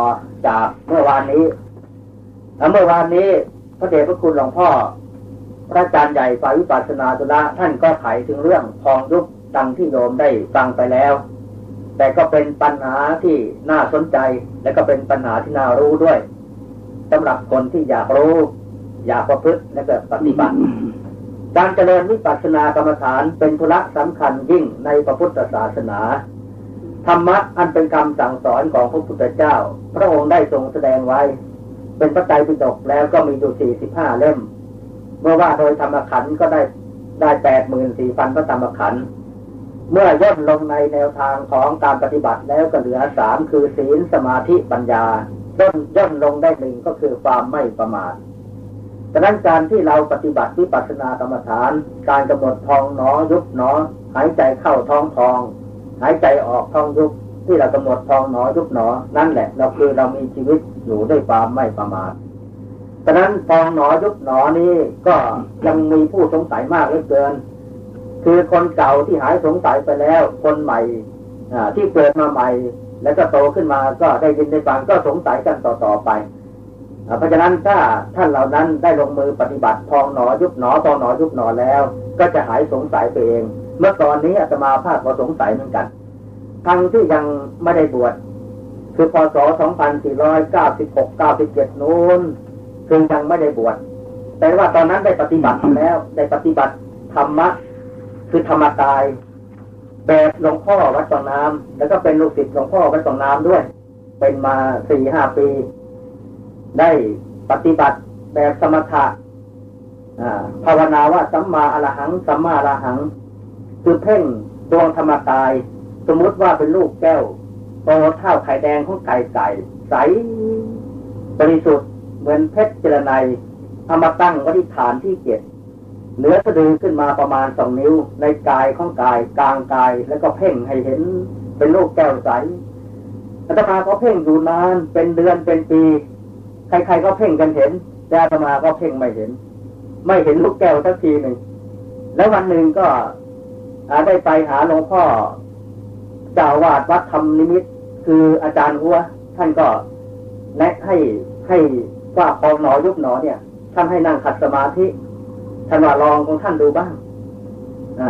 [SPEAKER 1] จากเมื่อวานนี้ เมื่อวานนี้พระเดชพระคุณหลวงพ่อ พระอาจารย์ใหญ่ฝ่ายวิปัสสนาตุละท่านก็ไขถึงเรื่องทองยุบดังที่โยมได้ฟังไปแล้ว แต่ก็เป็นปัญหาที่น่าสนใจ และก็เป็นปัญหาที่น่ารู้ด้วยสำหรับคนที่อยากรู้ อยากประพฤติและก็ปฏิบัติ การเจริญวิปัสสนากรรมฐานเป็นธุระสำคัญยิ่งในพระพุทธศาสนาธรรมะอันเป็นคำสั่งสอนของพระพุทธเจ้า พระองค์ได้ทรงแสดงไว้ เป็นพระไตรปิฎกแล้วก็มีอยู่สี่สิบห้าเล่ม เมื่อว่าโดยธรรมขันก็ได้ได้แปดหมื่นสี่พันพระธรรมขันเมื่อย่นลงในแนวทางของการปฏิบัติแล้วก็เหลือสามคือศีลสมาธิปัญญาย่นย่นลงได้หนึ่งก็คือความไม่ประมาทดังนั้นการที่เราปฏิบัติวิปัสสนากรรมฐาน การกำหนดทองหนอยุบหนอ หายใจเข้าท้องทอง หายใจออกท้องยุบที่เรากำหนดทองหนอยุบหนอ นั่นแหละ เราคือเรามีชีวิต อยู่ด้วยความไม่ประมาทฉะนั้นทองหนอยุบหนอนี้ก็ยังมีผู้สงสัยมากเหลือเกิน คือคนเก่าที่หายสงสัยไปแล้ว คนใหม่ที่เกิดมาใหม่ แล้วก็โตขึ้นมาก็ได้ยินได้ฟังก็สงสัยกันต่อๆไปเพราะฉะนั้นถ้าท่านเหล่านั้นได้ลงมือปฏิบัติทองหนอยุบหนอทองหนอยุบหนอแล้ว ก็จะหายสงสัยไปเอง เมื่อตอนนี้อาตมาภาพก็สงสัยเหมือนกันทั้งที่ยังไม่ได้บวช คือพศ 2496 97 นู้นคือยังไม่ได้บวชแต่ว่าตอนนั้นได้ปฏิบัติแล้ว ได้ปฏิบัติธรรมะ คือธรรมกาย แบบหลวงพ่อวัดตองน้ำแล้วก็เป็นลูกศิษย์หลวงพ่อวัดตองน้ำด้วย เป็นมาสี่ห้าปี ได้ปฏิบัติแบบสมถะภาวนาว่าสัมมาอรหังสัมมาอรหัง คือเพ่งดวงธรรมกาย สมมติว่าเป็นลูกแก้ว โตเท่าไข่แดงของไก่ไก่ ใส บริสุทธิ์เหมือนเพชรเจรไนเอามาตั้งไว้ที่ฐานที่เจ็ดเหนือสะดือขึ้นมาประมาณสองนิ้ว ในกายของกาย กลางกาย แล้วก็เพ่งให้เห็นเป็นลูกแก้วใสอาตมาก็เพ่งอยู่นานเป็นเดือนเป็นปี ใครๆก็เพ่งกันเห็นแต่อาตมาก็เพ่งไม่เห็น ไม่เห็นลูกแก้วสักทีหนึ่งแล้ววันหนึ่งก็ได้ไปหาหลวงพ่อ เจ้าวาดวัดธรรมนิมิต คืออาจารย์หัว ท่านก็แนะให้ให้ว่าพองหนอยุบหนอเนี่ยท่านให้นั่งขัดสมาธิท่านว่าลองของท่านดูบ้างอ่า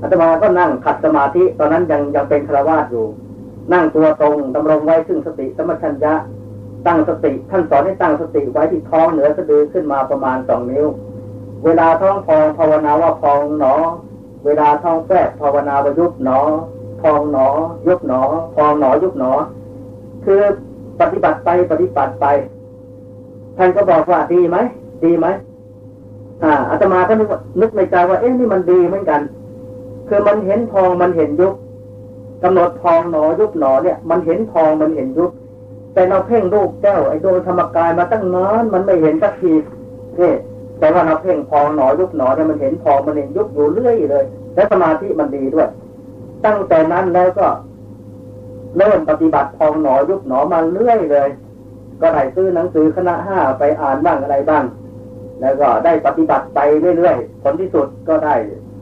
[SPEAKER 1] อาตมาก็นั่งขัดสมาธิ ตอนนั้นยังยังเป็นคราวาสอยู่ นั่งตัวตรงดำรงไว้ซึ่งสติสมัชัญญะตั้งสติท่านสอนให้ตั้งสติไว้ที่ท้องเหนือสะดือขึ้นมาประมาณสองนิ้ว เวลาท้องพองภาวนาว่าพองหนอ เวลาท้องแฝบภาวนาว่ายุบหนอ องหนอ ยุบหนอพองหนอยุบหนอ คือปฏิบัติไปปฏิบัติไป ท่านก็บอกว่าดีไหมดีไหมอ่าอาตมาก็นึกนึกในใจว่าเอ๊ะนี่มันดีเหมือนกัน คือมันเห็นพองมันเห็นยุบกำหนดพองหนอยุบหนอเนี่ย มันเห็นพองมันเห็นยุบแต่เราเพ่งลูกแก้วไอ้โดนธรรมกายมาตั้งนานมันไม่เห็นสักทีนี่แต่ว่าเราเพ่งพองหนอยุบหนอเนี่ยมันเห็นพองมันเห็นยุบอยู่เรื่อยเลย และสมาธิมันดีด้วย ตั้งแต่นั้นแล้วก็เริ่มปฏิบัติพองหนอยุบหนอมาเรื่อยเลย ก็ได้ซื้อหนังสือคณะห้าไปอ่านบ้างอะไรบ้าง แล้วก็ได้ปฏิบัติไปเรื่อยๆผลที่สุดก็ได้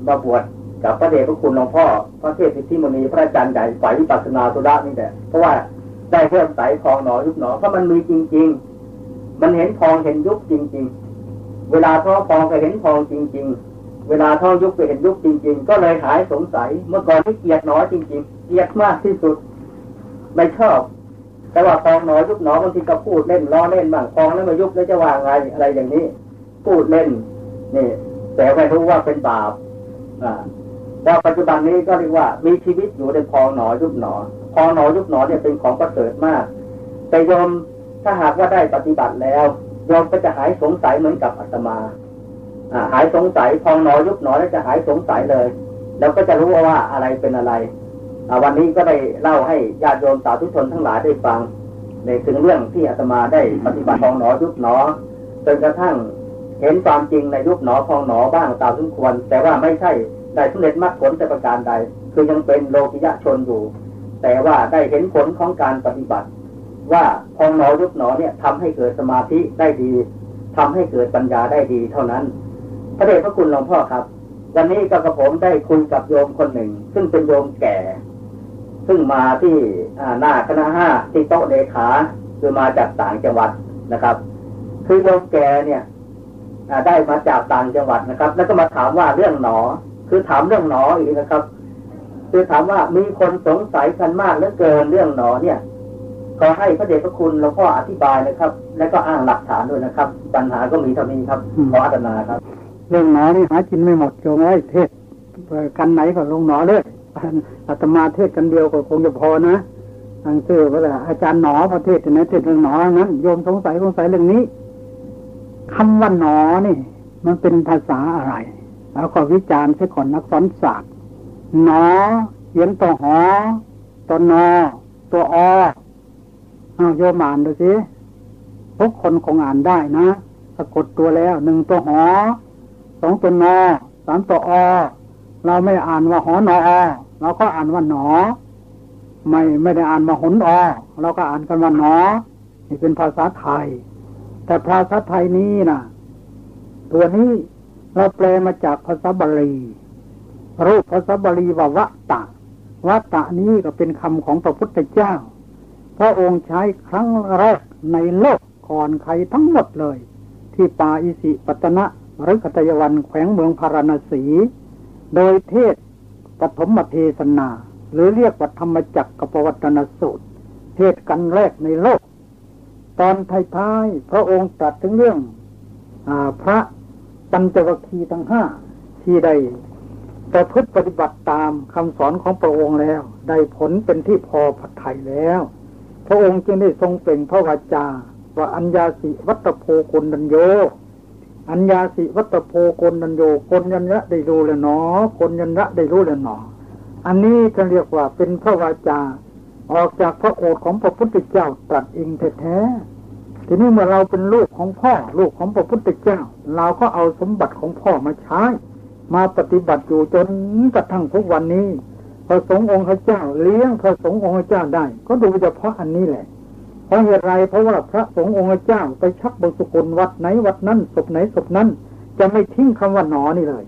[SPEAKER 1] มาบวชกับพระเดชพระคุณหลวงพ่อ พระเทพสิทธิมณีพระอาจารย์ใหญ่ฝ่ายวิปัสสนาสุระนี่แหละเพราะว่าได้เพิ่มสายทองหนอยุบหนอเพราะมันมีจริง ๆ มันเห็นทองเห็นยุบจริง ๆ เวลาท้อพองก็เห็นทองจริง ๆ เวลาท้องยุบก็เห็นยุบจริง ๆ ก็เลยหายสงสัย เมื่อก่อนที่เกียดหนอจริง ๆ เกียดมากที่สุด ไม่ชอบ แต่ว่าพองหนอยุบหนอบางทีก็พูดเล่นล้อเล่นบ้างพองแล้วมายุบแล้วจะว่าไงอะไรอย่างนี้ พูดเล่นนี่ แต่ไม่รู้ว่าเป็นบาปอ่าแต่ปัจจุบันนี้ก็เรียกว่ามีชีวิตอยู่ในพองหนอยุบหนอพองหนอยุบหนอเนี่ยเป็นของประเสริฐมาก แต่โยมถ้าหากว่าได้ปฏิบัติแล้วโยมก็จะหายสงสัยเหมือนกับอาตมา หายสงสัยพองหนอยุบหนอแล้วจะหายสงสัยเลย แล้วก็จะรู้ว่าอะไรเป็นอะไรวันนี้ก็ได้เล่าให้ญาติโยมสาธุชนทั้งหลายได้ฟัง ในถึงเรื่องที่อาตมาได้ปฏิบัติพองหนอยุบหนอจนกระทั่งเห็นความจริงในยุคหนอพองหนอบ้างตามสมควร แต่ว่าไม่ใช่ได้สำเร็จมรรคผลแต่ประการใด คือยังเป็นโลกิยะชนอยู่ แต่ว่าได้เห็นผลของการปฏิบัติ ว่าพองหนอยุคหนอเนี่ยทำให้เกิดสมาธิได้ดีทำให้เกิดปัญญาได้ดีเท่านั้น ระเดชพระคุณหลวงพ่อครับ วันนี้ก็กระผมได้คุยกับโยมคนหนึ่ง ซึ่งเป็นโยมแก่ ซึ่งมาที่หน้าคณะห้าที่โต๊ะเลขาคือมาจากต่างจังหวัดนะครับ คือโยมแก่เนี่ยได้มาจากต่างจังหวัดนะครับ แล้วก็มาถามว่าเรื่องหนอ คือถามเรื่องหนออีกนะครับ คือถามว่ามีคนสงสัยกันมากเหลือเกินเรื่องหนอเนี่ยขอให้พระเดชพระคุณหลวงพ่ออธิบายนะครับ แล้วก็อ้างหลักฐานด้วยนะครับ ปัญหาก็มีเท่านี้ครับขออาตนาครับ
[SPEAKER 2] เรื่องหนอนี่หากินไม่หมดโยมไอ้เทศกันไหนก็ลงหนอเลยอาตมาเทศกันเดียวก็คงจะพอนะทางซื่อว่าอาจารย์หนอประเทศนเทศเรื่องหนอนั้นโยมสงสัยสงสัยเรื่องนี้คำว่าหนอนี่ มันเป็นภาษาอะไร แล้วก็วิจารณ์ใช่ก่อนนักสอนศาสตร์หนอเขียนตัวหอตัวนอ ตัวอเอาโยมอ่านดูสิทุกคนคงอ่านได้นะ สะกดตัวแล้วหนึ่งตัวหอ สองตัวนอสามตัวอเราไม่อ่านว่าหอนอเราก็อ่านว่าหนอ ไม่ไม่ได้อ่านมาหนอเราก็อ่านกันว่าหนอ นี่เป็นภาษาไทย แต่ภาษาไทยนี้นะตัวนี้เราแปลมาจากภาษาบาลีรูปภาษาบาลีว่าวะตะวะตะนี้ก็เป็นคำของพระพุทธเจ้า พระองค์ใช้ครั้งแรกในโลกก่อนใครทั้งหมดเลย ที่ป่าอิสิปตนะ หรือคตยวันแขวงเมืองพาราณสี โดยเทศปฐมเทศนา หรือเรียกว่าธรรมจักรกับปวัตนสูตร เทศกันแรกในโลก ตอนท้ายๆพระองค์ตรัสถึงเรื่องอพระปัญจวัคคีย์ทั้งห้าที่ได้ประพฤติปฏิบัติตามคำสอนของพระองค์แล้ว ได้ผลเป็นที่พอผัดไทยแล้ว พระองค์จึงได้ทรงเป็นพระวาจา ว่าอัญญาสิวัตโพกนัญโย อัญญาสิวัตโพกนัญโยคนยันระได้รู้แล้วหนอคนยันระได้รู้แล้วหนอ อันนี้จะเรียกว่าเป็นพระวาจา ออกจากพระโอษฐ์ของพระพุทธเจ้าตรัสเองแท้ๆทีนี้เมื่อเราเป็นลูกของพ่อลูกของพระพุทธเจ้า เราก็เอาสมบัติของพ่อมาใช้ มาปฏิบัติอยู่จนกระทั่งทุกวันนี้พระสงฆ์องค์เจ้าเลี้ยงพระสงฆ์องค์เจ้าได้ ก็ดูเฉพาะอันนี้แหละ ราะเหตุไรเพราะว่าพระสงฆ์องค์เจ้าไปชักบงสุกุลวัดไหนวัดนั้นศพไหนศพนั้น จะไม่ทิ้งคำว่าหนอนี่เลย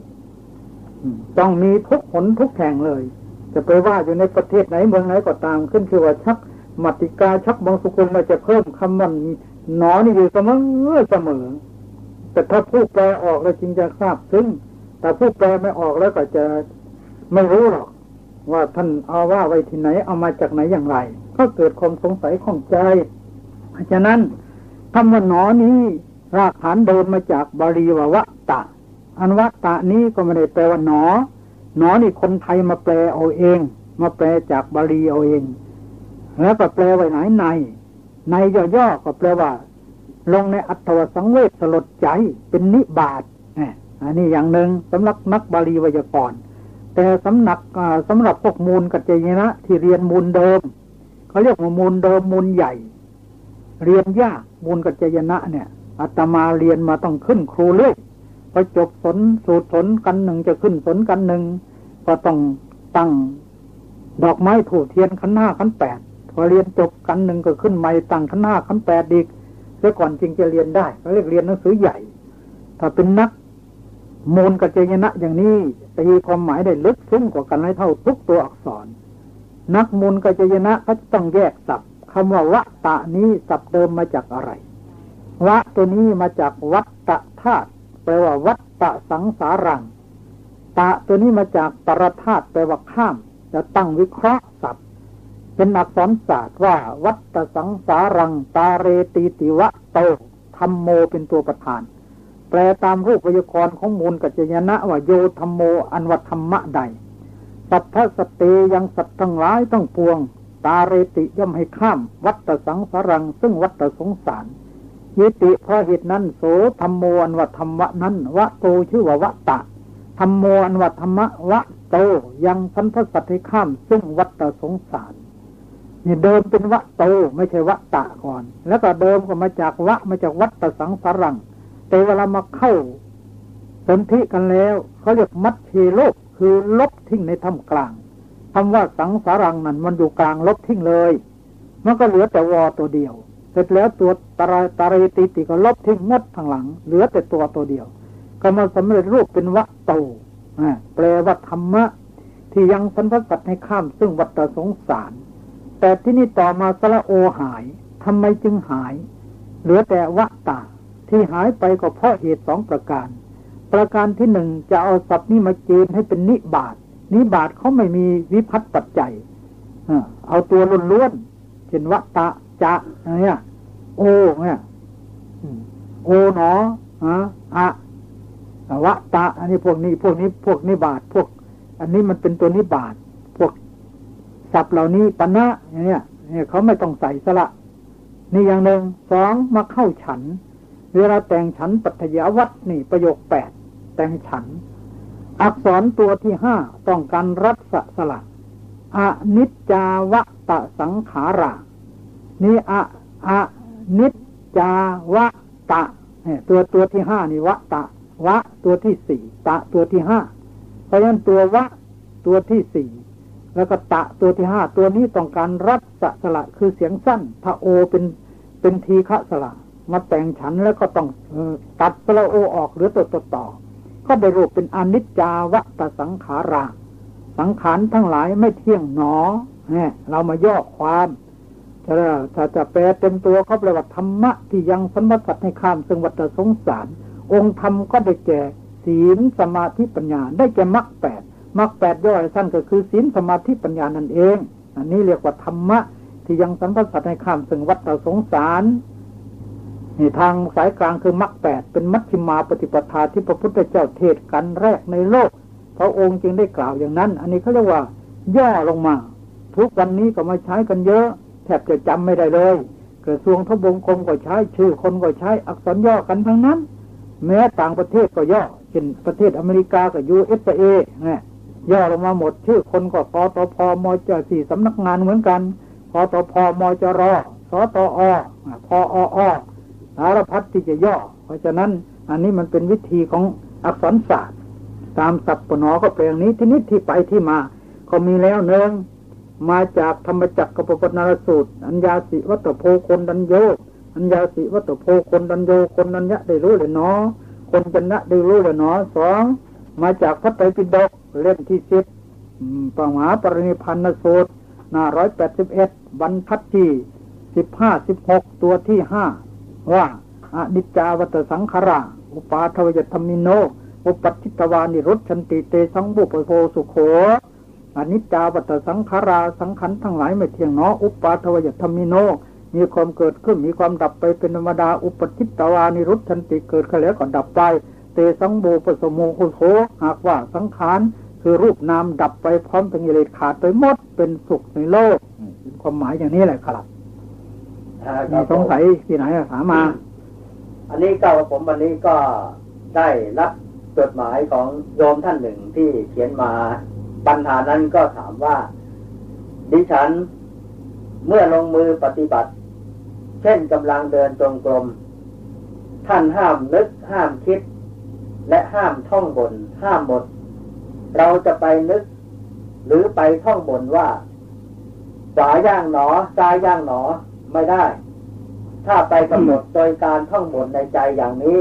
[SPEAKER 2] ต้องมีทุกหนทุกแห่งเลย จะไปว่าอยู่ในประเทศไหนเมืองไหนก็ตามขึ้นคือว่าชักมัติกาชักบงสุกุลมาจะเพิ่มคำว่าหนอนี่อยู่เสมอเสมอ แต่ถ้าผู้แปลออกแล้วจริงจะทราบซึ้งแต่ผู้แปลไม่ออกแล้วก็จะไม่รู้หรอก ว่าท่านเอาว่าไว้ที่ไหนเอามาจากไหนอย่างไร ก็เกิดความสงสัยข้องใจ เพราะฉะนั้นคำว่าหนอนี้ รากฐานเดิมมาจากบาลีว่าวะตะ อันวะตะนี้ก็ไม่ได้แปลว่าหนอ หนอนี่คนไทยมาแปลเอาเอง มาแปลจากบาลีเอาเอง แล้วก็แปลไว้ไหนใน ในย่อๆก็แปลว่า ลงในอัตวสังเวชสลดใจเป็นนิบาตอันนี้อย่างหนึ่งสำหรับนักบาลีวยากรณ์แต่สำนักสำหรับพวกมูลกัจเจยนะที่เรียนมูลเดิม เขาเรียกว่ามูลเดิมมูลใหญ่ เรียนยากมูลกัจเจยนะเนี่ยอาตมาเรียนมาต้องขึ้นครูเรื่อยพอจบสนสูตรสนกันหนึ่งจะขึ้นสนกันหนึ่งก็ต้องตั้งดอกไม้ถูกเทียนขันห้าขันแปดพอเรียนจบกันหนึ่งก็ขึ้นไม่ตั้งขันห้าขันแปดอีกเสียก่อนจริงจะเรียนได้เขาเรียกเรียนหนังสือใหญ่ ถ้าเป็นนักมูลกับเจยนะอย่างนี้ตีความหมายได้ลึกซึ้งกว่ากันให้เท่าทุกตัวอักษร นักมูลกับเจยนะเขาต้องแยกศัพท์คำว่าวะตะนี้ศัพท์เดิมมาจากอะไร วะตัวนี้มาจากวัตตะธาตุแปลว่าวัตตะสังสารัง ตะตัวนี้มาจากปรธาตุแปลว่าข้าม จะตั้งวิเคราะห์ศัพท์ เป็นอักษรศาสตร์ว่า วัตตะสังสารัง ตาเรติติวะโตธรรมโมเป็นตัวประธาน แปลตามรูปพยากรณ์ของมูลกัจจยนะว่าโยธรรมโมอันวัธรรมะใด สัพพสเตยังสัตว์ทั้งหลายต้องปวง ตาเรติย่อมให้ข้าม วัตสังสารัง ซึ่งวัตสงสารยิติเพราะเหตุนั้นโสธรรมโมอันวัธรรมะนั้นวะโตชื่อว่าวะตะธรรมโมอันวัธรรมะวะโตยังพันพสัตให้ข้าม ซึ่งวัตสงสารนี่เดิมเป็นวะโตไม่ใช่วะตะก่อน แล้วก็เดิมก็มาจากวะมาจากวัตสังสารัง แต่เวลามาเข้าสนธิกันแล้วเขาเรียกมัดเชโลก คือลบทิ้งในถ้ำกลางคำว่าสังสารังนั้นมันอยู่กลางลบทิ้งเลย มันก็เหลือแต่วอตัวเดียว เสร็จแล้วตัวตาตาเรติติก็ลบทิ้งหมดทางหลัง เหลือแต่ตัวตัวเดียว ก็มาสำเร็จรูปเป็นวะโตแปลว่าธรรมะ ที่ยังสันพสัตให้ข้ามซึ่งวัฏสงสาร แต่ที่นี่ต่อมาสละโอหายทำไมจึงหาย เหลือแต่วะตาที่หายไปก็เพราะเหตุสองประการ ประการที่หนึ่งจะเอาศัพท์นี้มาเกณฑ์ให้เป็นนิบาตนิบาตเขาไม่มีวิพัฒน์ปัจจัยเอาตัวล้วนๆเช่นวะตะจะเนี่ยโอเนี่ยโอหนออะอะวะตะ อันนี้พวกนี้ พวกนี้พวกนิบาตพวก อันนี้มันเป็นตัวนิบาตพวกศัพท์เหล่านี้ปัญนะเนี่ยเนี่ยเขาไม่ต้องใส่สละ นี่อย่างหนึ่งสองมาเข้าฉัน เวลาแต่งฉันปัทยาวัตนี่ประโยคแปด แต่งฉัน อักษรตัวที่ห้าต้องการรัศสละอนิจจาวะตะสังขารานี่อะอะนิจจาวะตะเนี่ยตัวตัวที่ห้านี่วะตะ วะ ตัวที่สี่ตะตัวที่ห้าเพราะฉะนั้นตัววะตัวที่สี่แล้วก็ตะตัวที่ห้าตัวนี้ต้องการรัดสะสละคือเสียงสั้นถ้าโอเป็นเป็นทีฆะสละ มาแต่งฉันแล้วก็ต้องตัดสละโอออกหรือตัวต่อต่อ ก็ได้รูปเป็นอนิจจาวตสังขารา สังขารทั้งหลายไม่เที่ยงหนอเนี่ยเรามาย่อความถ้าถ้าจะแปลเต็มตัวเขาแปลว่าธรรมะที่ยังสัมผัสให้ข้ามซึ่งวัฏสงสาร องค์ธรรมก็ได้แก่ศีลสมาธิปัญญา ได้แก่มรรคแปดมรรคแปดย่อยสั้นก็คือศีลสมาธิปัญญานั่นเอง อันนี้เรียกว่าธรรมะที่ยังสัมผัสให้ข้ามซึ่งวัฏสงสาร นี่ทางสายกลางคือมรรคแปดเป็นมัชฌิมาปฏิปทาที่พระพุทธเจ้าเทศกันแรกในโลก พระองค์จึงได้กล่าวอย่างนั้น อันนี้เขาเรียกว่า ย่อลงมา ทุกวันนี้ก็มาใช้กันเยอะ แทบจะจำไม่ได้เลยกระทรวงทบวงคมก็ใช้ชื่อคนก็ใช้อักษรย่อกันทั้งนั้น แม้ต่างประเทศก็ย่อเช่นประเทศอเมริกาก็ยูเอสเอเนี่ยย่อลงมาหมดชื่อคนก็ปตพมจสี่สำนักงานเหมือนกันปตพมจรสตอพออ สารพัดที่จะย่อ เพราะฉะนั้น อันนี้มันเป็นวิธีของอักษรศาสตร์ ตามสับปนอก็แปลงนี้ที่นิดที่ไปที่มา ก็มีแล้วเนืองมาจากธรรมจักรกับปนารสูตร อัญญาสิวัตโพคนดันโยอัญญาสิวัตโพคนดันโยคนนัญญะได้รู้เลยเนาะคนจันนะได้รู้เลยเนาะสองมาจากพระไตรปิฎกเล่มที่สิบปหาปรินิพันธ์สูตรหน้าร้อยแปดสิบเอ็ดบรรทัดที่สิบห้าสิบหกตัวที่ห้า ว่าอนิจจาวัตสังขาราอุปาทวยธรรมิโน อุปัชิตวานิรุชันติเตสังบุปโภสุโขอนิจจาวัตสังขาราสังขันทั้งหลายไม่เที่ยงเนาะอุปาทวยธรรมิโน มีความเกิดขึ้นมีความดับไปเป็นธรรมดาอุปชิตวานิรุชันติเกิดขึ้นแล้วก็ดับไป เตสังโบปสมุโคโสหากว่าสังขารคือรูปนามดับไปพร้อมทั้งกิเลสขาดไปหมดเป็นสุขในโลกเป็นความหมายอย่างนี้แหละครับ มีสงสัยที่ไหนถามมา
[SPEAKER 1] อันนี้เก้าผมวันนี้ก็ได้รับจดหมายของโยมท่านหนึ่งที่เขียนมาปัญหานั้นก็ถามว่า ดิฉันเมื่อลงมือปฏิบัติ เช่นกำลังเดินตรงกลมท่านห้ามนึกห้ามคิด และห้ามท่องบน ห้ามหมด เราจะไปนึก หรือไปท่องบนว่าขวาย่างหนอซ้ายย่างหนอ ไม่ได้ ถ้าไปกำหนดโดยการท่องบนในใจอย่างนี้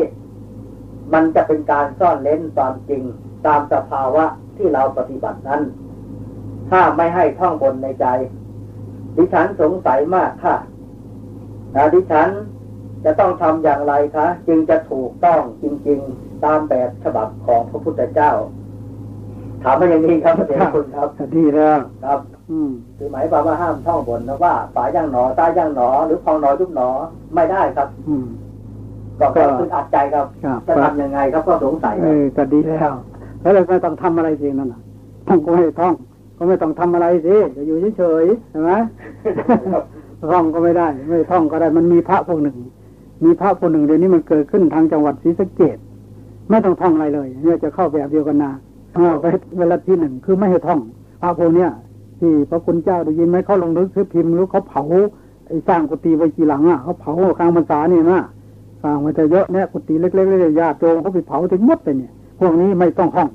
[SPEAKER 1] มันจะเป็นการซ่อนเล้นความจริงตามสภาวะที่เราปฏิบัตินั้น ถ้าไม่ให้ท่องบนในใจ ดิฉันสงสัยมากค่ะดิฉันจะต้องทำอย่างไรคะ จึงจะถูกต้องจริง ๆ ตามแบบฉบับของพระพุทธเจ้า ถามมาอย่างนี้ครับพระเดชคุณครับ
[SPEAKER 2] ดีแล้ว
[SPEAKER 1] ครับอืม คือหมายความว่าห้ามท่องบนนะว่าฝาย่างหนอใต้ย่างหนอ หรือพองหนอยุบหนอไม่ได้ครับ อืมก็คืออัดใจครับจะทำยังไงครับก็สงสัย
[SPEAKER 2] เออก็ดีแล้ว แล้วเราไม่ต้องทำอะไรจริงนั่นน่ะท่องก็ไม่ท่อง ก็ไม่ต้องทำอะไรสิจะอยู่เฉยๆใช่ไหมท่องก็ไม่ได้ ไม่ท่องก็ได้ มันมีพระพวกหนึ่ง มีพระคนหนึ่งเดี๋ยวนี้มันเกิดขึ้นทางจังหวัดศรีสะเกดไม่ต้องท่องอะไรเลยเนี่ยจะเข้าแบบเดียวกันนาไปเวลาที่หนึ่งคือไม่ให้ท่องพระพวกเนี้ย ที่พระคุณเจ้าได้ยินไหมเขาลงนึกซื้อพิมพ์หรือเขาเผาไอ้สร้างกุฏิไว้กี่หลังอะเขาเผากลางพรรษาเนี่ยนะสร้างมันจะเยอะเนี่ยกุฏิเล็กๆเลยญาติโยมเขาไปเผาถึงหมดเลยเนี่ย พวกนี้ไม่ต้องท่อง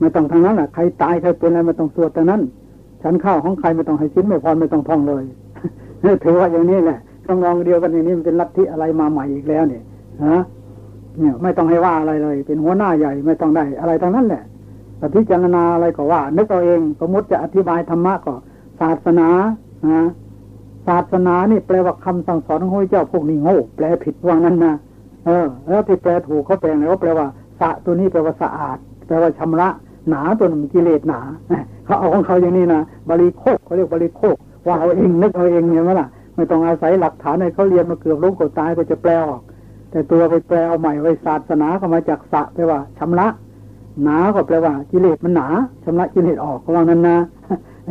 [SPEAKER 2] ไม่ต้องทางนั้นแหละใครตายใครเป็นอะไรไม่ต้องสวดแต่นั้น ฉันข้าวของใครไม่ต้องให้ชิ้นไม่พอไม่ต้องท่องเลยถือว่าอย่างนี้แหละต้องมองเดียวกันอย่างนี้มันเป็นลัทธิอะไรมาใหม่อีกแล้วเนี่ยฮะเนี่ยไม่ต้องให้ว่าอะไรเลย เป็นหัวหน้าใหญ่ไม่ต้องได้อะไรทั้งนั้นแหละ แต่พิจารณาอะไรก็ว่า นึกเอาเองสมมติจะอธิบายธรรมะก็ ศาสนานะศาสนานี่แปลว่าคำสั่งสอนของพระเจ้าพวกนี้โง่แปลผิดว่างั้นนะเออ แล้วที่แปลถูกเขาแปลไงเขาแปลว่าสะตัวนี้แปลว่าสะอาด แปลว่าชำระ หนาตัวนึงกิเลสหนาเขาเอาของเขาอย่างนี้นะบริโภคเขาเรียกบริโภคว่าเอาเองนึกเอาเองเนี่ยมั้ล่ะไม่ต้องอาศัยหลักฐานในเขาเรียนมาเกือบล้มกดตายก็จะแปลออก แต่ตัวไปแปลเอาใหม่ไว้ศาสนาก็มาจากสะแปลว่าชำระ หนาก็แปลว่ากิเลสมันหนาชำระกิเลสออกเขาว่านั้นนะ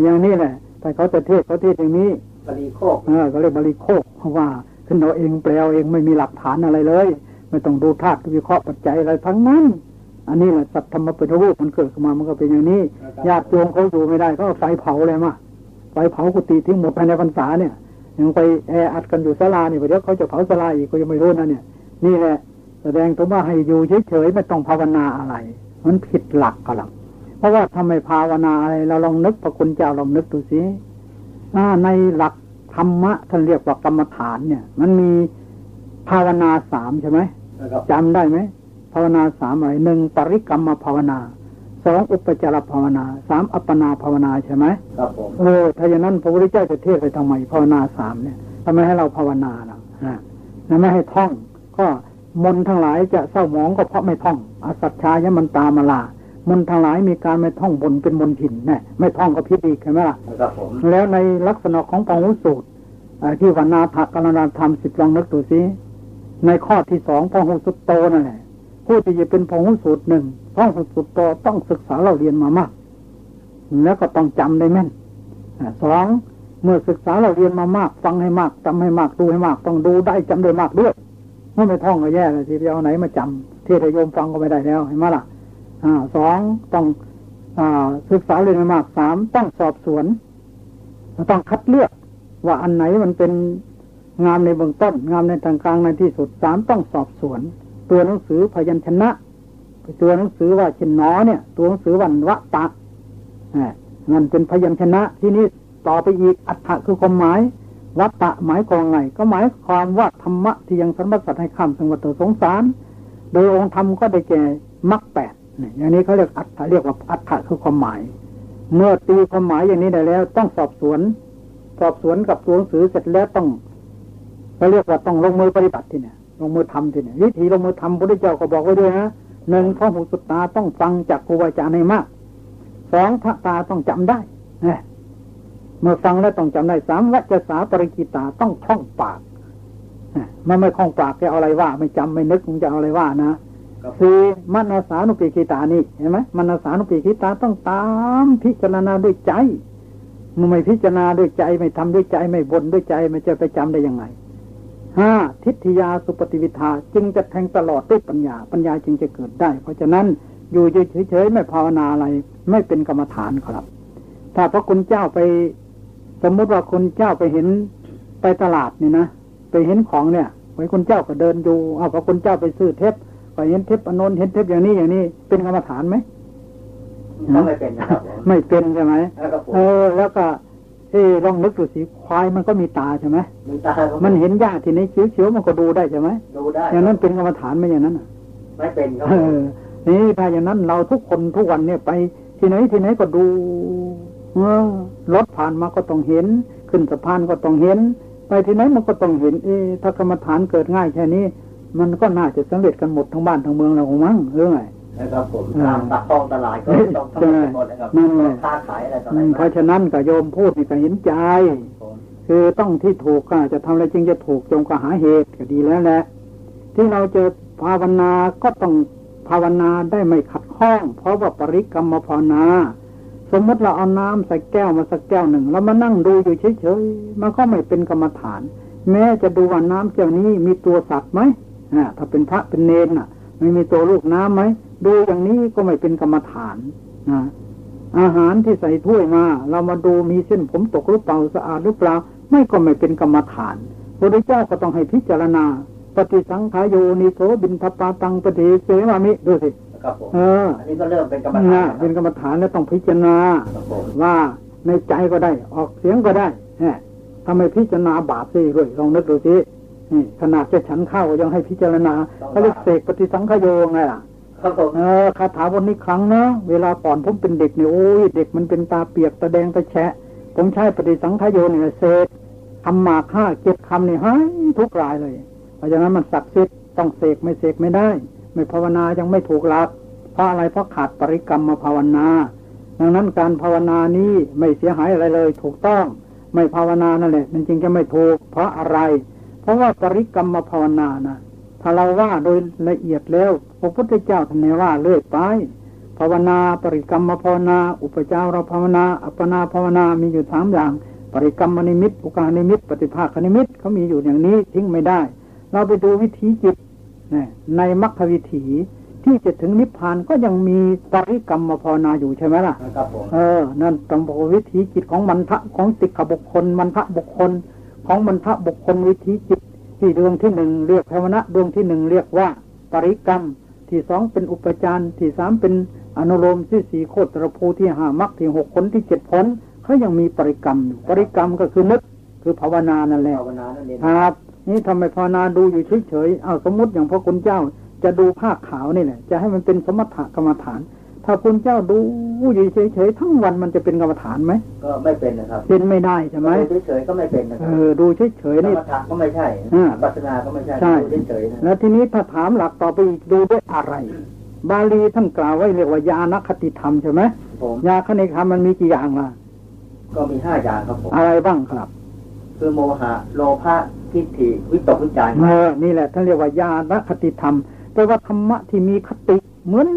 [SPEAKER 2] อย่างนี้แหละ แต่เขาจะเทศเขาเทศอย่างนี้
[SPEAKER 1] บริโภค
[SPEAKER 2] เออเขาเรียกบริโภคเพราะว่าขึ้นเราเองแปลเองไม่มีหลักฐานอะไรเลย ไม่ต้องดูธาตุวิเคราะห์ปัจจัยอะไรทั้งนั้น อันนี้แหละสัตธรรมเป็นรูปมันเกิดขึ้นมามันก็เป็นอย่างนี้ญาติโยมเขาดูไม่ได้ก็ไฟเผาเลยมาไฟเผากุฏิทิ้งหมดภายในพรรษาเนี่ยยังไปแออัดกันอยู่ศาลานี่เดี๋ยวเขาจะเผาศาลาอีกก็ยังไม่รู้นะเนี่ย นี่แหละแสดงตัวว่าให้อยู่เฉยๆไม่ต้องภาวนาอะไร มันผิดหลักกันหลัก เพราะว่าทำไมภาวนาอะไรเราลองนึกพระคุณเจ้าลองนึกดูสิในหลักธรรมะท่านเรียกว่ากรรมฐานเนี่ย มันมีภาวนาสามใช่ไหมจำได้ไหมภาวนาสามอะไรหนึ่งปริกรรมภาวนาสองอุปจารภาวนาสามอัปปนาภาวนาใช่ไหม
[SPEAKER 1] ครับผม
[SPEAKER 2] เออถ้าอย่างนั้นพระพุทธเจ้าจะเทศไปทำไมภาวนาสามเนี่ยทำไมให้เราภาวนาล่ะนะไม่ให้ท่อง ก็ มนทั้งหลายจะเศร้าหมองก็เพราะไม่ท่อง อสัจชายมันตามาลามนทั้งหลายมีการไม่ท่องบนเป็นมนถิ่นแน่ไม่ท่องก็พิษอีกใช่ไหมล่ะ
[SPEAKER 1] ครับผม
[SPEAKER 2] แล้วในลักษณะของปองุสูตรที่วนาถกรณาธรรมสิบลองนึกดูสิในข้อที่สองพหุสุตโตนั่นแหละผู้ที่จะเป็นพหุสูตรหนึ่งพหุสุตโตต้องศึกษาเราเรียนมามาก แล้วก็ต้องจำได้แม่นสองเมื่อศึกษาเราเรียนมามาก ฟังให้มากจำให้มากดูให้มาก ต้องดูได้จำได้มากด้วย เมื่อไม่ท่องก็แย่เลยทีเดียวไหนมาจำเทศโยมฟังก็ไม่ได้แล้วเห็นไหมล่ะอสองต้องอศึกษาเรียนมากสามต้องสอบสวนต้องคัดเลือก ว่าอันไหนมันเป็นงามในเบื้องต้น งามในทางกลางในที่สุดสามต้องสอบสวน ตัวหนังสือพยัญชนะตัวหนังสือว่าเช่นนอเนี่ย ตัวหนังสือวันวะตะนั่นเป็นพยัญชนะที่นี้ต่อไปอีกอัฏฐะคือความหมาย วัตตะหมายกองไง ก็หมายความว่าธรรมะที่ยังสรรพสัตว์ให้ข้ามสังวัตสงสาร โดยองค์ธรรมก็ได้แก่มรรคแปดอย่างนี้เขาเรียกอัฏฐะเรียกว่าอัฏฐะคือความหมาย เมื่อตีความหมายอย่างนี้ได้แล้ว ต้องสอบสวน สอบสวนกับตัวหนังสือเสร็จแล้วต้องเขาเรียกว่าต้องลงมือปฏิบัติที่เนี่ยลงมือทำที่เนี่ยวิธีลงมือทำพระพุทธเจ้าก็บอกไว้ด้วยนะหนึ่งข้อหูสุตตาต้องฟังจากครูบาอาจารย์ให้มากสองพระตาต้องจำได้ เมื่อฟังแล้วต้องจำได้สามวัจสาปริกิตาต้องคล่องปากมันไม่คล่องปากจะเอาอะไรว่า ไม่จำไม่นึกมึงจะเอาอะไรว่านะสี่มนสานุปิกิตานี่เห็นไหมมนสานุปิกิตาต้องตามพิจารณาด้วยใจมันไม่พิจารณาด้วยใจไม่ทำด้วยใจไม่บนด้วยใจมันจะไปจำได้ยังไงห้าทิฏฐิยาสุปฏิวิทาจึงจะแทงตลอดด้วยปัญญา ปัญญาจึงจะเกิดได้ เพราะฉะนั้นอยู่เฉยๆไม่ภาวนาอะไร ไม่เป็นกรรมฐานครับ ถ้าพระคุณเจ้าไป สมมติว่าคุณเจ้าไปเห็นไปตลาดนี่นะไปเห็นของเนี่ยไว้คุณเจ้าก็เดินดูเอาพระคุณเจ้าไปซื้อเทปไปเห็นเทปอนนเห็นเทปอย่างนี้อย่างนี้ เป็นกรรมฐานไหม
[SPEAKER 1] ไม่เป็นนะครับไม่
[SPEAKER 2] เป็นใช่ไหมเออ แล้วก็เออลองนึกดูสิควายมันก็มีตาใช่ไหม
[SPEAKER 1] มีตา
[SPEAKER 2] มันเห็นหญ้าที่ไหนเขียวๆมันก็ดูได้ใช่ไหม
[SPEAKER 1] ดูได้
[SPEAKER 2] อย่างนั้นเป็นกรรมฐานไหมอย่างนั้น
[SPEAKER 1] ไม่เป็นครับ
[SPEAKER 2] นี่ถ้าอย่างนั้นเราทุกคนทุกวันเนี่ยไป ที่ไหนที่ไหนก็ดู เออรถผ่านมาก็ต้องเห็น ขึ้นสะพานก็ต้องเห็น ไปที่ไหนมันก็ต้องเห็นเอถ้ากรรมฐานเกิดง่ายแค่นี้ มันก็น่าจะสำเร็จกันหมดทั้งบ้านทั้งเมืองแล้วมั้งหรือไง
[SPEAKER 1] นะครับผมตามตัดต้องตลาดก็ต้องทำหมดนะครับค้าขายอะไรต่ออะไร
[SPEAKER 2] เพราะฉะนั้นก็โยมพูดนี่ก็เห็นใจ คือต้องที่ถูกก็จะทำอะไรจึงจะถูกจงก็หาเหตุก็ดีแล้วแหละที่เราเจอภาวนาก็ต้องภาวนาได้ไม่ขัดข้อง เพราะว่าปริกรรมภาวนา สมมติเราเอาน้ำใส่แก้วมาสักแก้วหนึ่งแล้วมานั่งดูอยู่เฉยๆมันก็ไม่เป็นกรรมฐาน แม้จะดูว่าน้ำแก้วนี้มีตัวสัตว์ไหมถ้าเป็นพระเป็นเนนอะไม่มีตัวลูกน้ำไหมดูอย่างนี้ก็ไม่เป็นกรรมฐานนะอาหารที่ใส่ถ้วยมา เรามาดูมีเส้นผมตกหรือเปล่าสะอาดหรือเปล่าไม่ก็ไม่เป็นกรรมฐานพระเจ้าก็ต้องให้พิจารณา ปฏิสังขายโยนิโสบินทปาตังปฏิเสมามิดูสิ
[SPEAKER 1] เอออันนี้ก็เริ่มเป็นกรรมฐาน
[SPEAKER 2] เป็นกรรมฐานแล้วต้องพิจารณาว่าในใจก็ได้ ออกเสียงก็ได้ทำไมพิจารณาบาปสิด้วยลองนึกดูสิขนาดจะฉันข้าวยังให้พิจารณาเขาเรียกเสกปฏิสังขโยไงล่ะ
[SPEAKER 1] ครับผมเอ
[SPEAKER 2] อคาถาวันนี้ครั้งนะเวลาก่อนผมเป็นเด็กเนี่ยโอ้ยเด็กมันเป็นตาเปียกตาแดงตาแฉะ ผมใช้ปฏิสังขโยเนี่ยเศษทำหมากห้าเจ็ดคำเนี่ยหายทุกรายเลย เพราะฉะนั้นมันศักดิ์สิทธิ์ต้องเสกไม่เสกไม่ได้ ไม่ภาวนายังไม่ถูกหลัก เพราะอะไรเพราะขาดปริกรรมมาภาวนา ดังนั้นการภาวนานี้ไม่เสียหายอะไรเลย ถูกต้อง ไม่ภาวนานั่นแหละมันจริงจะไม่ถูก เพราะอะไร เพราะว่าปริกรรมมาภาวนานะถ้าเราว่าโดยละเอียดแล้วพระพุทธเจ้าท่านว่าเลื่อยไปภาวนาปริกรรมภาวนา อุปจารภาวนา อัปปนาภาวนามีอยู่สามอย่าง ปริกรรมนิมิตอุกานิมิต ปฏิภาคนิมิตเขามีอยู่อย่างนี้ทิ้งไม่ได้ เราไปดูวิธีจิต ในมรรควิถีที่จะถึงนิพพานก็ยังมีปริกรรมมาภาวนาอยู่ใช่ไหมล่ะเออ นั่นต้องบอกวิถีจิตของมันทะของสิกขบุคคลมันทะบุคคล ของมันทะบุคคลวิถีจิต ที่ดวงที่หนึ่งเรียกภาวนะดวงที่หนึ่งเรียกว่า ปริกรรม ที่สองเป็นอุปจารที่สามเป็นอนุโลมที่สี่โคตรภูที่ห้ามรรคที่หกผลที่เจ็ดผลเขายังมีปริกรรมอยู่ปริกรรมก็คือนึกคือภาวนานั่นแหละ
[SPEAKER 1] ภาวนานั่นเอง
[SPEAKER 2] ครับ นี่ทำไมภาวนาดูอยู่เฉยๆเอาสมมติอย่างพระคุณเจ้าจะดูผ้าขาวนี่แหละจะให้มันเป็นสมถกรรมฐาน ถ้าคุณเจ้าดูอยู่เฉยๆทั้งวันมันจะเป็นกรรมฐานไหม
[SPEAKER 1] ก็ไม่เป็นนะครับ
[SPEAKER 2] เป็นไม่ได้ใช่ไหม
[SPEAKER 1] ดูเฉยๆก็ไม่เป็นนะค
[SPEAKER 2] เอ
[SPEAKER 1] รับ
[SPEAKER 2] อดูเฉย
[SPEAKER 1] ส
[SPEAKER 2] ๆนี่
[SPEAKER 1] มถะก็ไม่ใช่
[SPEAKER 2] อ่า
[SPEAKER 1] ปัสนาก็ไม่ใช่
[SPEAKER 2] ใช่
[SPEAKER 1] ดูเฉยๆนะ
[SPEAKER 2] แล้วทีนี้ถ้าถามหลักต่อไปอีกดูด้วยอะไร บาลีท่านกล่าวไว้เรียกว่ายานคติธรรมใช่ไหม
[SPEAKER 1] ผม
[SPEAKER 2] ยาคณิธรรมมันมีกี่อย่างล่ะ
[SPEAKER 1] ก็มีห้าอย่างครับผม
[SPEAKER 2] อะไรบ้างครับ
[SPEAKER 1] คือโมหะ โลภะ ทิฏฐิวิตกวิจารณ์
[SPEAKER 2] เออนี่แหละท่านเรียกว่ายานคติธรรมแปลว่าธรรมะที่มีคติเหมือน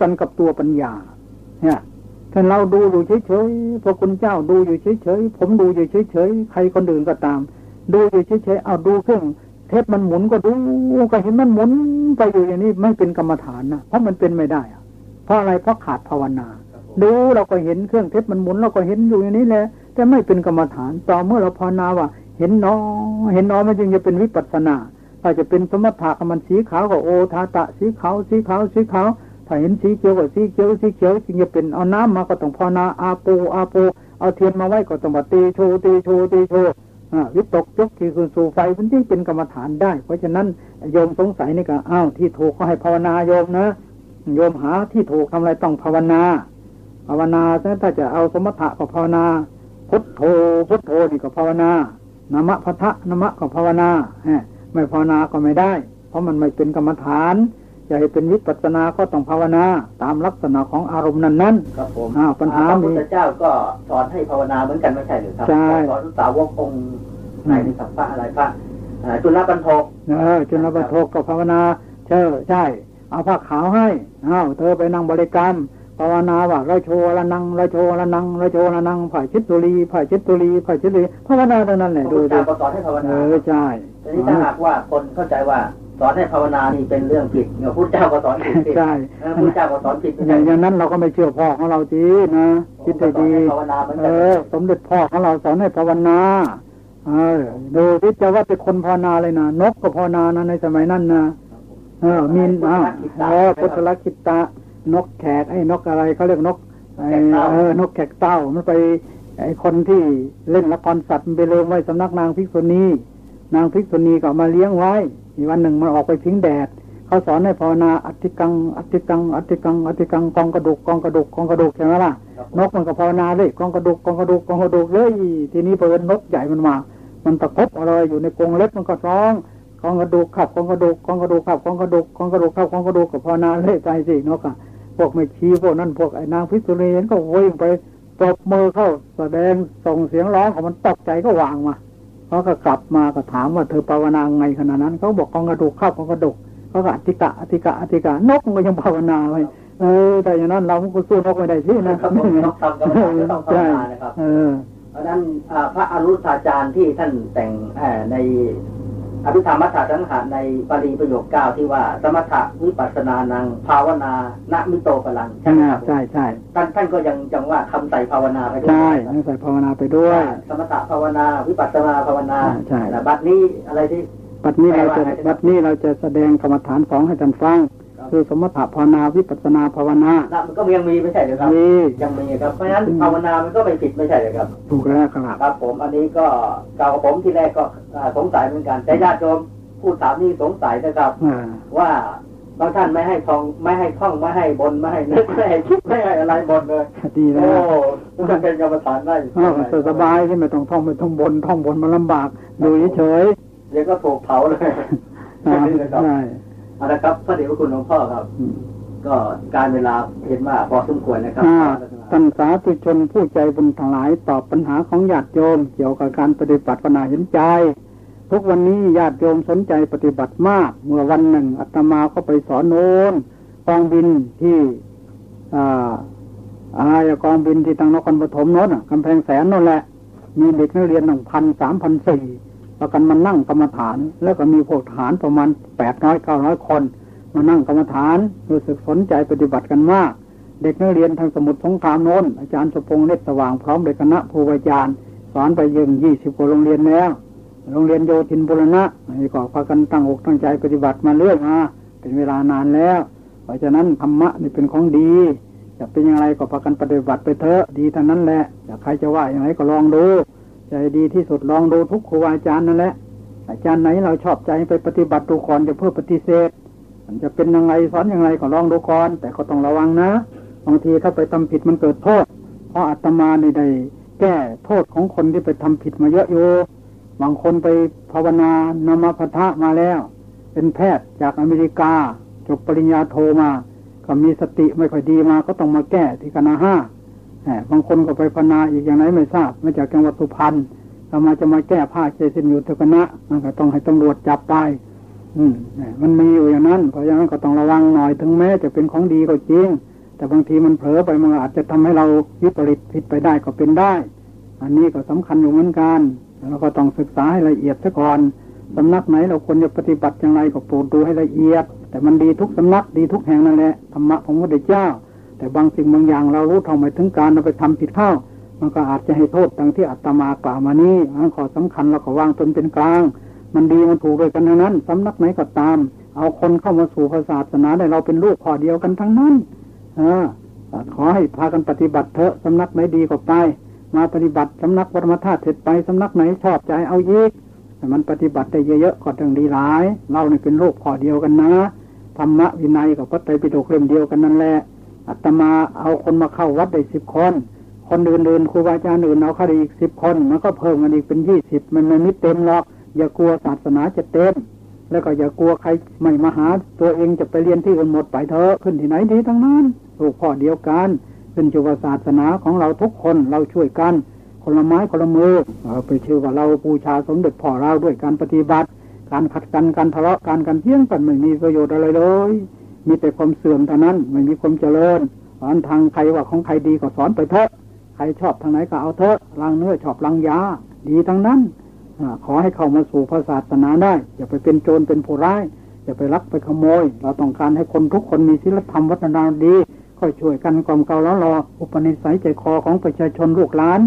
[SPEAKER 2] กันกับตัวปัญญา เนี่ยถ้าเราดูอยู่เฉยๆพระคุณเจ้าดูอยู่เฉยๆผมดูอยู่เฉยๆใครคนอื่นก็ตาม ดูอยู่เฉยๆเอาดูเครื่องเทปมันหมุนก็ดูก็เห็นมันหมุนไปอยู่อย่างนี้ไม่เป็นกรรมฐานนะเพราะมันเป็นไม่ได้อะเพราะอะไรเพราะขาดภาวนา
[SPEAKER 1] ครับผม
[SPEAKER 2] ดูเราก็เห็นเครื่องเทปมันหมุนเราก็เห็นอยู่อย่างนี้แหละแต่ไม่เป็นกรรมฐานต่อเมื่อเราภาวนาว่า เห็นน้อเห็นน้อมันจึงจะเป็นวิปัสสนา ถ้าจะเป็นสมถะก็มันสีขาวก็โอทาตะสีขาวสีขาวสีขาวถ้าเห็นสีเขียวก็สีเขียวสีเขียวจึงจะเป็นเอาน้ำมาก็ต้องภาวนาอาโปอาโปเอาเทียนมาไว้ก็ต้องมาตีโชตีโชตีโชอ่าวิตกจกที่คือสู่ไฟมันจึงเป็นกรรมฐานได้ เพราะฉะนั้นโยมสงสัยนี่ก็อ้าวที่ถูกก็ให้ภาวนาโยมนะโยมหาที่ถูกทำอะไรต้องภาวนา ภาวนาถ้าจะเอาสมถะก็ภาวนา พุทโธพุทโธนี่ก็ภาวนา นามะพัทะนามะก็ภาวนาแหมไม่ภาวนาก็ไม่ได้ เพราะมันไม่เป็นกรรมฐานจะให้เป็นวิปัสสนาก็ต้องภาวนา ตามลักษณะของอารมณ์นั้น
[SPEAKER 1] ครับผม
[SPEAKER 2] อ้าวปัญหา
[SPEAKER 1] พระ
[SPEAKER 2] มี
[SPEAKER 1] พุทธเจ้าก็สอนให้ภาวนาเหมือนกันไม่ใช่หรือครับ
[SPEAKER 2] ใช่
[SPEAKER 1] สอนสาวกองค์ไหนนี่ครับพระอะไรพระอ่าจุลปันโท
[SPEAKER 2] ๆเออจุลปโทก็ภาวนา เช่อใช่ เอาผ้าขาวให้อ้าวเธอไปนั่งบริกรรม ภาวนาว่าเราโชละนังเราโชละนังเราโชละนังผ่ายชิตตุลีผ่ายชิตตุลีผ่ายชิตตุลีภาวนาเท่านั้นแห
[SPEAKER 1] พ
[SPEAKER 2] ละ
[SPEAKER 1] ระ
[SPEAKER 2] ดู
[SPEAKER 1] พุทธ
[SPEAKER 2] ดู
[SPEAKER 1] เจ้าก็สอนให้ภาว
[SPEAKER 2] เอ
[SPEAKER 1] นา
[SPEAKER 2] อใช่
[SPEAKER 1] ทีนี้ถ้าหากว่าคนเข้าใจว่าสอนให้ภาวนานี่เป็นเรื่องผิดเนี่ยพระพุทธเจ้าก็สอนผิดสิ
[SPEAKER 2] ใช่
[SPEAKER 1] เออพระพุทธเจ้าก็สอนผิดไม่
[SPEAKER 2] อ
[SPEAKER 1] ใช่
[SPEAKER 2] ย่างอย่างนั้นเราก็ไม่เชื่อพ่อของเราจีนะคิดให้ดี
[SPEAKER 1] ภาวนาเหมือน
[SPEAKER 2] เอ
[SPEAKER 1] กัน
[SPEAKER 2] อสมเด็จพ่อของเราสอนให้ภาวนาเออดูที่จะว่าเป็นคนภาวนาเลยนะนกก็ภาวนานะในสมัยนั้นนะเออมีนอ้าวเออพุทธลักขิตะ นกแขกไอ้นกอะไรเขาเรียกนกไอ้เออนกแขกเต้ามันไปไอ้คนที่เล่นละครสัตว์มันไปเลงไว้สำนักนางภิกษุณีนางภิกษุณีก็เอามาเลี้ยงไว้มีวันหนึ่งมันออกไปทิ้งแดดเขาสอนให้ภาวนาอัติกังอัติกังอัติกังอัติกังกองกระดูกกองกระดูกกองกระดูกใช่ไหมล่ะนกมันก็ภาวนาเลยกองกระดูกกองกระดูกกองกระดูกเลยทีนี้เปิดนกใหญ่มันมา มันตะคบอะไรอยู่ในกรงเล็บมันก็ร้องกองกระดูกขับกองกระดูกกองกระดูกขับกองกระดูกกองกระดูกขับกองกระดูกกับภาวนาเลยไปสินกอะ พวกไม่ชี้พวกนั้นพวกไอ้นางพิษุณีนั้นก็วิ่งไปปรบมือเข้าแสดงส่งเสียงร้องของมันตกใจก็วางมาเขาก็กลับมาก็ถามว่าเธอภาวนาไงขนาดนั้นเขาบอกกองกระดูกขับกองกระดูกเขาก็อธิกะอธิกะอธิกะนกมันยังภาวนาไว้เออ แต่อย่างนั้นเราก็สู้นกไม่ได้ที่นะครับ
[SPEAKER 1] ต้องทำกรรมฐานก็ต้องภาวนานะครับ
[SPEAKER 2] เพ
[SPEAKER 1] ราะนั้นพระอรุษาจารย์ที่ท่านแต่งใน อภิธรรมมัทธสังหารในปาลีประโยคเก้าที่ว่า สมถะวิปัสสนานัง ภาวนานะมิโตพลังใช่ไหมครับ
[SPEAKER 2] ใช่ใช่
[SPEAKER 1] ท่านท่านก็ยังจังว่าทำใส่ภาวนาไปด้วย
[SPEAKER 2] ใช่
[SPEAKER 1] นะครับ
[SPEAKER 2] ต้องใส่ภาวนาไปด้วย
[SPEAKER 1] สมถะภาวนาวิปัสสนาภาวนา
[SPEAKER 2] ใช่
[SPEAKER 1] แต่บัดนี้อะไรที่
[SPEAKER 2] บัดนี้เราจะ
[SPEAKER 1] แปลว่าอะไร
[SPEAKER 2] บัดนี้เราจะแสดงกรรมฐานสองให้ท่านฟัง
[SPEAKER 1] ครับ
[SPEAKER 2] คือสมถะภาวนาวิปัสสนาภาวนา
[SPEAKER 1] นะมันก็ยังมีไม่ใช่เหรือครับ
[SPEAKER 2] มี
[SPEAKER 1] ยังมีครับเพราะฉะนั้นภาวนามันก็ไม่ผิดไม่ใช่เหรือครับ
[SPEAKER 2] ถูกแล้วครับ
[SPEAKER 1] ครับ ผมอันนี้ก็กล่าวกับผมที่แรกก็อ่าสงสัยเหมือนกันแต่ญาติโยมผู้ถามนี่สงสัยนะครับ
[SPEAKER 2] อ่า
[SPEAKER 1] ว่าบางท่านไม่ให้ทองไม่ให้ท่องไม่ให้บนไม่ให้นึกไม่ให้คิดไม่ให้อะไรบนเลย
[SPEAKER 2] ดีแล้
[SPEAKER 1] โอ้
[SPEAKER 2] ว
[SPEAKER 1] มันเป็นกรรมฐานได้
[SPEAKER 2] อ้าวสบายที่ไม่ต้องท่องไม่ต้องบนท่องบนมันลำบากดูเฉย
[SPEAKER 1] เดี๋ยวก็ถูกเผาเลย
[SPEAKER 2] ๆอ่า
[SPEAKER 1] นี่นะครับ
[SPEAKER 2] ใช่
[SPEAKER 1] เอาละครับพระเดชพระคุณหลวงพ่อครับ
[SPEAKER 2] อืม
[SPEAKER 1] ก็การเวลาเห็นว่าพอสมควรนะครับ
[SPEAKER 2] อ่าท่านสาธุชนผู้ใจบุญทั้งหลายตอบปัญหาของญาติโยม เกี่ยวกับการปฏิบัติปนาเห็นใจ ทุกวันนี้ญาติโยมสนใจปฏิบัติมาก เมื่อวันหนึ่งอาตมาก็ไปสอนโน้นกองบินที่อ่าอายกองบินที่ทางนครปฐมโน้นน่ะกำแพงแสนโนั่นแหละ มีเด็กนักเรียนหนึ่งพันสามพันสี่ ประกันมานั่งกรรมฐาน แล้วก็มีพวกทหารประมาณแปดร้อยเก้าร้อยคน มานั่งกรรมฐานรู้สึกสนใจปฏิบัติกันมาก เด็กนักเรียนทางสมุทรสงครามโน้นอาจารย์สมพงษ์เนตรสว่างพร้อมด้วยคณะครูอาจารย์สอนไปยังยี่สิบกว่าโรงเรียนแล้ว โรงเรียนโยธินบุรณะนี่ก็พากันตั้งอกตั้งใจปฏิบัติมาเรื่อยมาเป็นเวลานานแล้ว เพราะฉะนั้นธรรมะนี่เป็นของดีจะเป็นอย่างไรก็พากันปฏิบัติไปเถอะดีเท่านั้นแหละอยากใครจะว่าอย่างไรก็ลองดู ใจดีที่สุดลองดูทุกครูอาจารย์นั่นแหละ อาจารย์ไหนเราชอบใจไปปฏิบัติดูก่อนจะเพื่อปฏิเสธ มันจะเป็นยังไงสอนอย่างไรก็ลองดูก่อนแต่ก็ต้องระวังนะบางทีถ้าไปทำผิดมันเกิดโทษ เพราะอาตมาในใดแก้โทษของคนที่ไปทำผิดมาเยอะอยู่บางคนไปภาวนานามพทะมาแล้ว เป็นแพทย์จากอเมริกาจบปริญญาโทมา ก็มีสติไม่ค่อยดีมาก็ต้องมาแก้ที่คณะห้า บางคนก็ไปพนาอีกอย่างไรไม่ทราบมาจากจังหวัดสุพรรณเรามาจะมาแก้ผ้าเจสินอยู่ที่คณะมันก็ต้องให้ตำรวจจับไป อืมมันมีอยู่อย่างนั้น เพราะฉะนั้นก็ต้องระวังหน่อยถึงแม้จะเป็นของดีก็จริง แต่บางทีมันเผลอไปมันอาจจะทำให้เราวิปริตผิดไปได้ก็เป็นได้ อันนี้ก็สำคัญอยู่เหมือนกันเราก็ต้องศึกษาให้ละเอียดซะก่อนสำนักไหนเราควรจะปฏิบัติอย่างไรก็โปรดดูให้ละเอียด แต่มันดีทุกสำนักดีทุกแห่งนั่นแหละธรรมะของพระพุทธเจ้า แต่บางสิ่งบางอย่างเรารู้เท่าไม่ถึงการเราไปทำผิดเข้า มันก็อาจจะให้โทษดังที่อาตมากล่าวมานี้อันขอสำคัญเราก็วางตนเป็นกลาง มันดีมันถูกด้วยกันทั้งนั้นสำนักไหนก็ตาม เอาคนเข้ามาสู่ศาสนาได้เราเป็นลูกพ่อเดียวกันทั้งนั้นอขอให้พากันปฏิบัติเถอะสำนักไหนดีก็ไป มาปฏิบัติสำนักวัฒนธาตุเสร็จไปสำนักไหนชอบใจเอาอีกแต่มันปฏิบัติได้เยอะๆก็ต้องดีหลาย เราเนี่เป็นโลกพอเดียวกันนะธรรมะวินัยกับพระไตรปิฎกเล่มเดียวกันนั่นแหละ อาตมาเอาคนมาเข้าวัดได้สิบคน คนอื่นๆครูบาอาจารย์อื่นเอาเข้าได้อีกสิบคน มันก็เพิ่มกันอีกเป็นยี่สิบมันไม่มิเต็มหรอก อย่ากลัวศาสนาจะเต็ม แล้วก็อย่ากลัวใครไม่มาหา ตัวเองจะไปเรียนที่อื่นหมดไปเถอะขึ้นที่ไหนดีทั้งนั้นลูกพ่อเดียวกันขึ้นจุวศาสนาของเราทุกคนเราช่วยกัน คนละไม้คนละมือไปชื่อว่าเราบูชาสมเด็จพ่อเราด้วยการปฏิบัติ การขัดกันการทะเลาะการกันเที่ยงกันไม่มีประโยชน์อะไรเลย มีแต่ความเสื่อมเท่านั้นไม่มีความเจริญสอนทางใครว่าของใครดีก็สอนไปเถอะใครชอบทางไหนก็เอาเถอะลังเนื้อชอบลังยาดีทั้งนั้นอขอให้เข้ามาสู่พระศาสนาได้ อย่าไปเป็นโจรเป็นผู้ร้าย อย่าไปลักไปขโมย เราต้องการให้คนทุกคนมีศีลธรรมวัฒนธรรมดี ค่อยช่วยกันกล่อมเกลาแล้วรอ อุปนิสัยใจคอของประชาชนลูกหลาน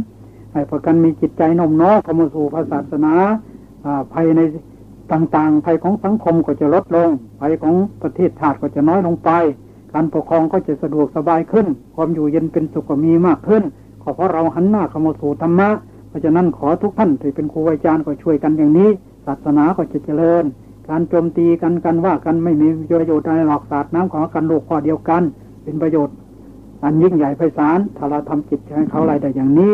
[SPEAKER 2] ให้ประกันมีจิตใจนมน้อมเข้ามาสู่พระศาสนาภัยใน ต่างๆ ภัยของสังคมก็จะลดลง ภัยของประเทศชาติก็จะน้อยลงไป การปกครองก็จะสะดวกสบายขึ้น ความอยู่เย็นเป็นสุขก็มีมากขึ้นขอเพราะเราหันหน้าเข้ามาสู่ธรรมะ เพราะฉะนั้นขอทุกท่านที่เป็นครูอาจารย์ก็ช่วยกันอย่างนี้ ศาสนาก็จะเจริญ การโจมตีกันกันว่ากันไม่มีประโยชน์อะไรหรอกศาสตร์น้ำของกันโลกข้อเดียวกัน เป็นประโยชน์ อันยิ่งใหญ่ไพศาลถ้าเราทำจิตให้เขาอะไรได้อย่างนี้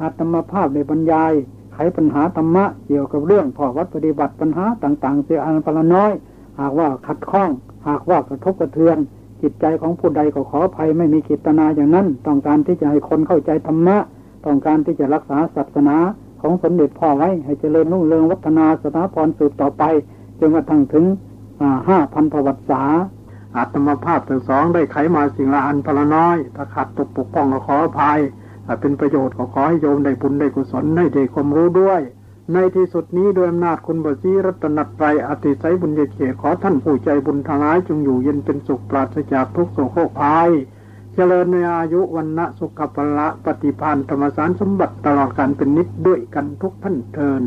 [SPEAKER 2] อาตมาภาพในบรรยาย ไขปัญหาธรรมะเกี่ยวกับเรื่องพอวัดปฏิบัติปัญหาต่างๆ เสียอันปละน้อย หากว่าขัดข้อง หากว่ากระทบกระเทือน จิตใจของผู้ใดก็ขออภัยไม่มีกิตนาอย่างนั้น ต้องการที่จะให้คนเข้าใจธรรมะ ต้องการที่จะรักษาศาสนาของสมเด็จพ่อไว้ ให้เจริญรุ่งเรืองวัฒนาสถาพรสืบต่อไปจนกระทั่งถึงห้าพันประวัติศาสตร์อาตมภาพทั้งสองได้ไขมาสิ่งละอันพละน้อย ถ้าขัดตกปกป้องก็ขออภัย เป็นประโยชน์ก็ขอให้โยมได้บุญได้กุศลได้ได้ความรู้ด้วย ในที่สุดนี้โดยอำนาจคุณบสีรัตนตรัยอติไสบุญเยเขขอท่านผู้ใจบุญทางายจงอยู่เย็นเป็นสุขปราศจากทุกโศกโรคภัยเจริญในอายุวันณะสุขภละปฏิพันธ์ธรรมสารสมบัติตลอดการเป็นนิดด้วยกันทุกท่านเทิน